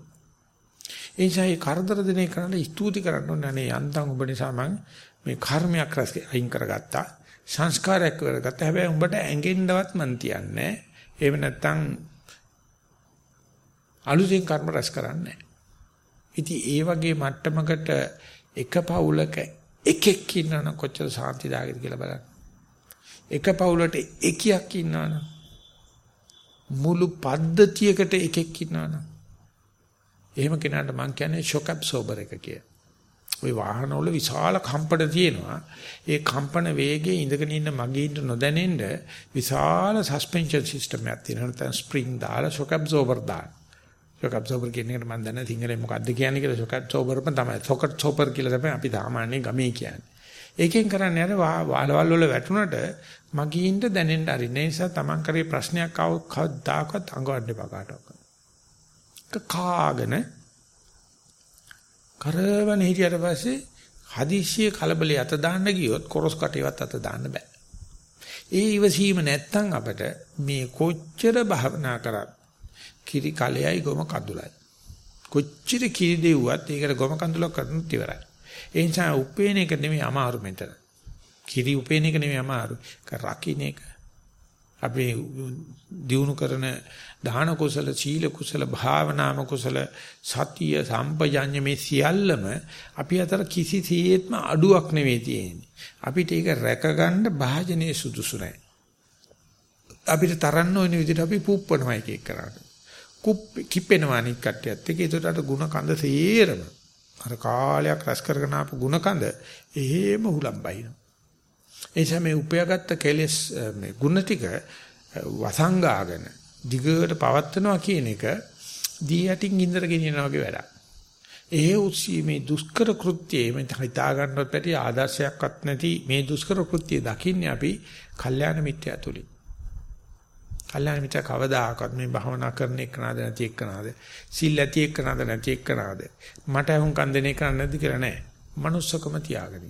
ඒ නිසා මේ කරදර දෙනේ කරන්න ස්තුති කරන්න ඕනේ අනේ යන්තම් ඔබ නිසා මම මේ කර්මයක් රැස් අයින් කරගත්තා. සංස්කාරයක් කරගත්තා. හැබැයි උඹට ඇඟෙන්නවත් මන් තියන්නේ එහෙම නැත්නම් අලුතෙන් කර්ම රැස් කරන්නේ නැහැ. ඉතින් ඒ වගේ මට්ටමකට එක පවුලක එකෙක් ඉන්නවනම් කොච්චර සාන්තිදායකද කියලා බලන්න. එක පවුලට එකියක් ඉන්නවනම් මුළු පද්ධතියකට එකෙක් ඉන්නවනම් එහෙම කෙනාට මම කියන්නේ ෂොක් ඇබ්සෝබර් එක කියලා. ওই වාහනවල විශාල කම්පන තියෙනවා. ඒ කම්පන වේගයේ ඉඳගෙන ඉන්න මගීන්ට නොදැනෙන්න විශාල සස්පෙන්ෂන් සිස්ටම් එකක් තියෙනවා. නැත්නම් ස්ප්‍රින්ග් දාලා ෂොක් ඇබ්සෝබර් දානවා. ෂොක් ඇබ්සෝබර් කියන එකට මම දන්නේ සිංහලෙන් මොකද්ද කියන්නේ කියලා ෂොක් ඇබ්සෝබර්ම තමයි. සොකට් සෝපර් කියලා තමයි අපි සාමාන්‍ය ගමේ කියන්නේ. ඒකෙන් කරන්නේ අර වාලවල් වල වැටුණට මගීන්ට දැනෙන්න අරින්න. ඒ නිසා Taman කරේ ප්‍රශ්නයක් ආව කවදාකවත් අඟවන්න එපා කාටවත්. කාගෙන කරවන හිටියට පස්සේ හදිස්සිය කලබලේ අත දාන්න ගියොත් කොරස් කටේවත් අත දාන්න බෑ. ඒ ඉවසීම නැත්තම් අපිට මේ කොච්චර භවනා කරත් කිරි කලෙයි ගොම කඳුලයි. කොච්චර කිරි දෙව්වත් ඒකට ගොම කඳුලක් කරනත් ඉවරයි. ඒ නිසා උපේන එක නෙමෙයි අමාරු මෙතන. කිරි උපේන එක නෙමෙයි අමාරු. රකින්න එක. අපි දිනු කරන දාන කුසල සීල කුසල භාවනාම කුසල සතිය සම්පජඤ්ඤ මේ සියල්ලම අපි අතර කිසිසේත්ම අඩුවක් නෙවෙයි තියෙන්නේ. අපිට ඒක රැකගන්න භාජනයේ සුදුසු නැහැ. අපිට තරන්න ඕන විදිහට අපි පුප්පනවා එක එක කරාට. කිප්පෙනවා අනික් කට්ටියත් එක්ක ඒකට අර ಗುಣ කඳ සේරම අර කාලයක් රැස් කරගෙන ආපු ಗುಣ කඳ එහෙම හුලම් බයිනවා එනිසා මේ උපයාගත්ත කෙලෙස් මේ ಗುಣ ටික වසංගාගෙන දිගට පවත්නවා කියන එක දී යටින් ඉන්දර ගෙනියනවා වගේ වැඩක්. ඒ උත්සී මේ දුෂ්කර කෘත්‍යයේ මේ හිතා ගන්නවත් පැටි ආදර්ශයක්වත් නැති මේ දුෂ්කර කෘත්‍යය දකින්නේ අපි කල්යාණ මිත්‍යා තුලින්. කල්යාණ මිත්‍ර කවදාකවත් මේ භවනා කරන එකනද නැති එකනද සිල් ඇති එකනද නැති එකනද මට හුම් කන් දෙන එක නැද්ද කියලා නෑ manussකම තියාගෙන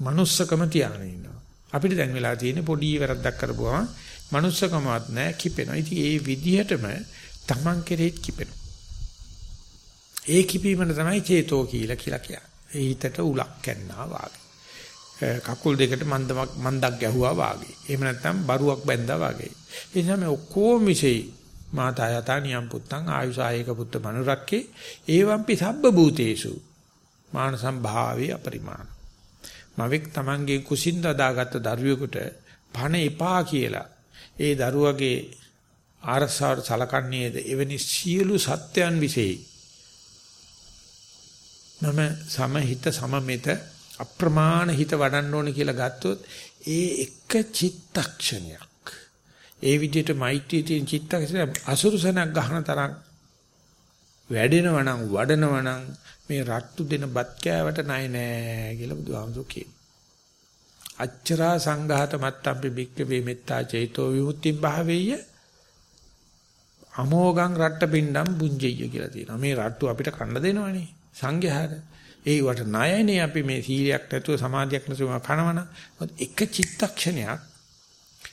manussකම තියාගෙන ඉන්නවා. අපිට දැන් වෙලා තියෙන්නේ පොඩි වැරද්දක් කරපුවම manussකමවත් නැහැ කිපෙනවා. ඉතින් ඒ විදිහටම Taman කෙරෙහිත් කිපෙනවා. ඒ කිපීමන තමයි චේතෝ කියලා කියලා කියන්නේ. ඒ හිතට උලක් කැන්නා වාගේ. කකුල් දෙකට මන්දමක් මන්දක් ගැහුවා වාගේ. එහෙම නැත්නම් බරුවක් බැඳා වාගේ. ඒ නිසා මේ ඔක්කොම විශේෂ මාතා යතා නියම් පුත්තං ආයුසායක පුත්ත මනුරක්කේ ඒවම්පි සබ්බ භූතේසු මාන සම්භාවේ අපරිමාණ. මවෙක් Tamange කුසින්ද දාගත්ත දරුවෙකුට පණ එපා කියලා ඒ දරුවගේ ආරසාවට සලකන්නේද එවැනි සියලු සත්‍යයන් විශේෂයි මම සමහිත සමමෙත අප්‍රමාණ හිත වඩන්න ඕනේ කියලා ගත්තොත් ඒ එක චිත්තක්ෂණයක් ඒ විදිහට මෛත්‍රී තියෙන චිත්තක්ෂණ අසුරුසනක් ගහන තරම් වැඩෙනවා නම් වඩනවා නම් මේ රට්ටු දෙන බත් කෑවට නයි නෑ කියලා බුදුහාමුදුරු කියනවා. අච්චරා සංඝාත මත්තම්පි බික්කවේ මෙත්තා චේතෝ විමුක්ති භාවේය අමෝගං රට්ට පින්ඩම් බුඤ්ජෙය කියලා තියෙනවා. මේ රට්ටු අපිට කන්න දෙනවනේ. සංඝයාට. ඒ වට ණයනේ අපි මේ සීලයක් නැතුව සමාධියක් නැතුව කනවන. එක චිත්තක්ෂණයක්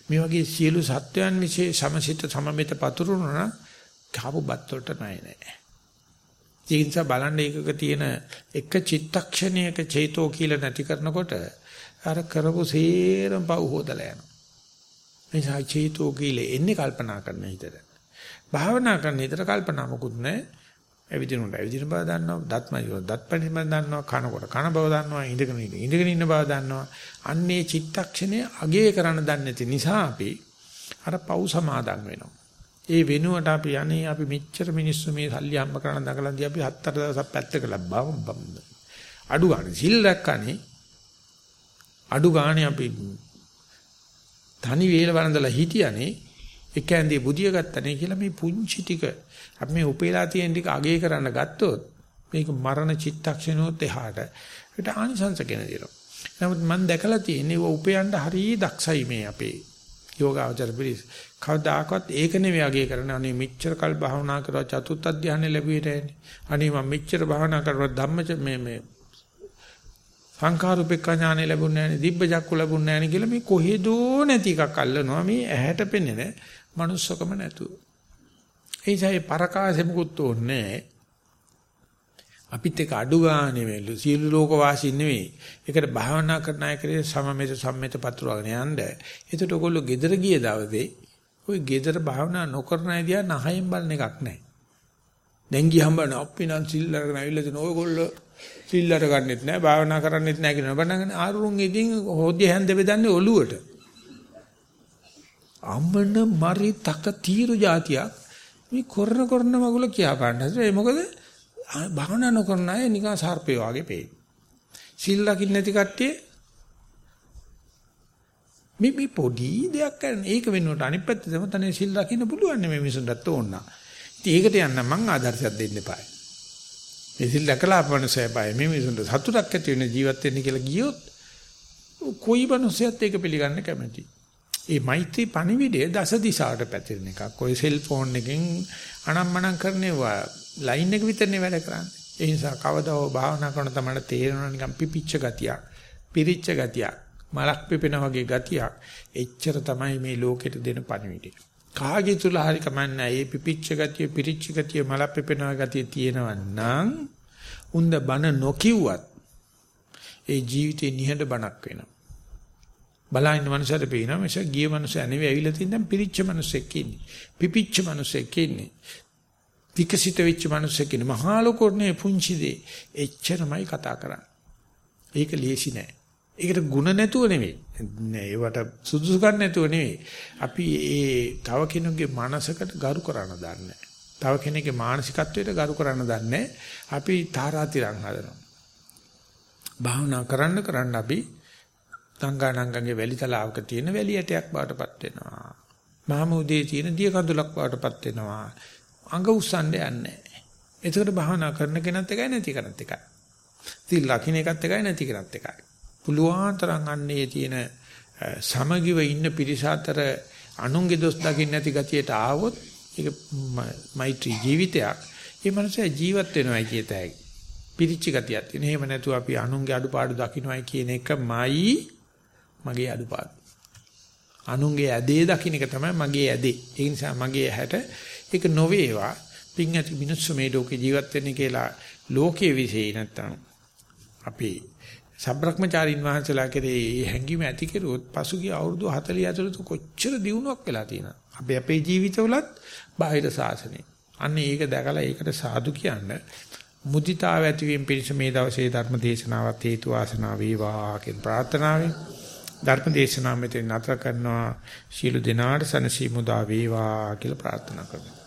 මේ වගේ සියලු සත්වයන් વિશે සමසිත සමමිත පතුරුනවා කාපු බත් වලට ණය නැහැ. ඒ නිසා බලන්න ඒකක තියෙන එක චිත්තක්ෂණයක චේතෝ කියලා නැති කරනකොට අර කරපු සේරම පව් හොදලා යනවා. නිසා චේතෝ කියලා එන්නේ කල්පනා කරන හිතට. භාවනා කරන හිතට කල්පනා මොකුත් නැහැ. ඇවිදිනුට ඇවිදින බව දන්නවා දත්මයි දත්පැණි බව දන්නවා කනකොට කන බව දන්නවා ඉඳගෙන ඉන්න ඉඳගෙන ඉන්න බව දන්නවා. අන්නේ චිත්තක්ෂණය අගේ කරන්න දන්නේ නැති නිසා අපි අර පව් සමාදන් වෙනවා. ඒ වෙනුවට අපි යන්නේ අපි මෙච්චර මිනිස්සු මේ සල්ලි හම්බ කරන දකලන්දී අපි හතර දවසක් පැත්තක ලබ්බම් අඩු ගන්න සිල් රැක්කනේ. අඩු ගානේ අපි තනි වේල වරඳලා හිටියනේ. එක ඇඳේ බුදිය ගත්තනේ කියලා මේ පුංචි ටික අපි මේ උපේලා තියෙන ටික අගේ කරන්න ගත්තොත් මේක මරණ චිත්තක්ෂණෝත් එහාට ඒකට ආනිසංස කෙන දෙනවා. නමුත් මම දැකලා තියෙන්නේ ඔය උපයන්න හරිය දක්ෂයි මේ අපේ යෝගාචර පිළිස්. කවදාකවත් ඒක නෙවෙයි අගේ කරන්නේ. අනේ මෙච්චර කල් භාවනා කරලා චතුත් අධ්‍යානෙ ලැබුවේ අනේ මම මෙච්චර භාවනා කරලා ධම්මච මේ මේ සංඛාරුපෙක්ඛ ඥානෙ ලැබුණේ නැහැ නේ දිබ්බ චක්කු ලැබුණේ නැහැ නේ කියලා මේ කොහෙදෝ නැති එකක් අල්ලනවා මේ ඇහැට පෙනෙන manussකම නැතුව. ඒ නිසා පරකාසෙමුකුත් ඕනේ අපිත් එක අඩු ගානේ වෙලු සියලු ලෝක වාසී නෙවෙයි. ඒකට භාවනා කරන අය කරේ සමමෙත සම්මෙත පතුරවගෙන යන්න. ඒකට ඔයගොල්ලෝ ගෙදර ගිය දවසේ ওই ගෙදර භාවනා නොකරන අය දිහා නහයෙන් බලන එකක් නැහැ. දැන් ගියහම බලන අපි නම් සිල් අරගෙන අවිල්ල දෙන ඔයගොල්ලෝ සිල් අර ගන්නෙත් නැහැ භාවනා කරන්නෙත් නැහැ කියන බණගෙන ආරුරුන් ඉදින් හොදිය හැන්ද බෙදන්නේ ඔළුවට. අම්මන මරි තක තීරු જાතියක් මේ කරන කරන මගුල කියා ගන්න. ඒ මොකද භාවනා නොකරන අය නිකන් සර්පය වගේ පේන. සිල් ලකින් නැති කට්ටිය මේ මේ පොඩි දෙයක් කරන ඒක වෙනුවට අනිත් පැත්තේ තම තනේ සිල් ලකින්න පුළුවන් මේ මිනිසුන්ට ඕන. ඉතින් ඒකට යන්න මං ආදර්ශයක් දෙන්න එපායි. මේ සිල් දැකලා අපමණසය බය මේ මිනිසුන්ට සතුටක් ඇති වෙන ජීවත් වෙන්න කියලා ගියොත් කොයි මනුස්සයත් ඒක පිළිගන්න කැමතියි. ඒ මෛත්‍රී පණිවිඩය දස දිශාවට පැතිරෙන එකක්. કોઈ සෙල්ෆෝන් එකෙන් අනම්මනම් කරනවා ලයින් එක විතරනේ වැඩ කරන්නේ. ඒ නිසා කවදාව භාවනා කරන තමයි තේරෙනවා නිකන් පිපිච්ච ගතියක්, පිරිච්ච ගතියක්, මලක් පිපෙන වගේ ගතියක්. එච්චර තමයි මේ ලෝකෙට දෙන පණිවිඩය. කාගේ තුල හරි කමන්නේ මේ පිපිච්ච ගතිය, පිරිච්ච ගතිය, මලක් පිපෙන ගතිය තියෙනවා නම් උන්ද බන නොකියුවත් ඒ ජීවිතේ නිහඬ බණක් වෙනවා. බලහින්න මනුස්සයද පේනවා මිස ගිය මනුස්සය නෙවෙයි ඇවිල්ලා තියෙන දැන් පිරිච්ච මනුස්සෙක් ඉන්නේ. පිපිච්ච මනුස්සෙක් ඉන්නේ. විකසිත වෙච්ච මනුස්සෙක් ඉන්නේ. මහා ලෝකෝනේ පුංචි දේ. එච්චරමයි කතා කරන්නේ. ඒක ලේසි නෑ. ඒකට ಗುಣ නැතුව නෙවෙයි. නෑ ඒවට සුදුසුකම් නැතුව නෙවෙයි. අපි ඒ තව කෙනෙකුගේ මනසකට ගරු කරන්න දන්නේ තව කෙනෙකුගේ මානසිකත්වයට ගරු කරන්න දන්නේ අපි තාරාතිරම් හදනවා. භාවනා කරන්න කරන්න අපි ගංගානංගගේ වැලි තලාවක තියෙන වැලි ඇටයක් බාටපත් වෙනවා. මහමුදේ තියෙන දිය කඳුලක් බාටපත් වෙනවා. අඟ උස්සන්න යන්නේ. ඒකට භාවනා කරන කෙනත් එකයි නැති කෙනත් එකයි. ඉතින් ලකින එකත් එකයි නැති කෙනත් එකයි. පුළුවන් තරම් අන්නේ තියෙන සමගිව ඉන්න පිරිස අතර අනුන්ගේ දොස් දකින්න නැති ගතියට ආවොත් ඒක මෛත්‍රී ජීවිතයක්. ඒ මනුස්සයා ජීවත් වෙනවා කියතයි. පිරිච්ච ගතියක් තියෙන. එහෙම නැතුව අපි අනුන්ගේ අඩුපාඩු දකින්නයි කියන එකමයි මගේ අඩුපාඩු. අනුන්ගේ ඇදේ දකින්න එක තමයි මගේ ඇදේ. ඒ නිසා මගේ ඇහැට ඒක නොවේවා. පින් ඇති මිනිස්සු මේ ලෝකේ ජීවත් වෙන්නේ කියලා ලෝකයේ විශේෂ නැත්තම් අපි සබ්‍රක්‍මචාරින් වහන්සේලා කෙරේ හැංගීම ඇති කෙරුවොත් පසුගිය අවුරුදු 40 ඇතුළත කොච්චර දියුණුවක් වෙලා තියෙනවද? අපි අපේ ජීවිතවලත් බාහිර සාසනේ. අන්න ඒක දැකලා ඒකට සාදු කියන්න මුදිතාව ඇතිවීම පිණිස මේ දවසේ ධර්ම දේශනාවත් හේතු වාසනා වේවා කියන ප්‍රාර්ථනාවෙන් ධර්ම දේශනාව මෙතන නතර කරනවා. ශීල දිනාට සනසීමුදා වේවා කියලා ප්‍රාර්ථනා කරනවා.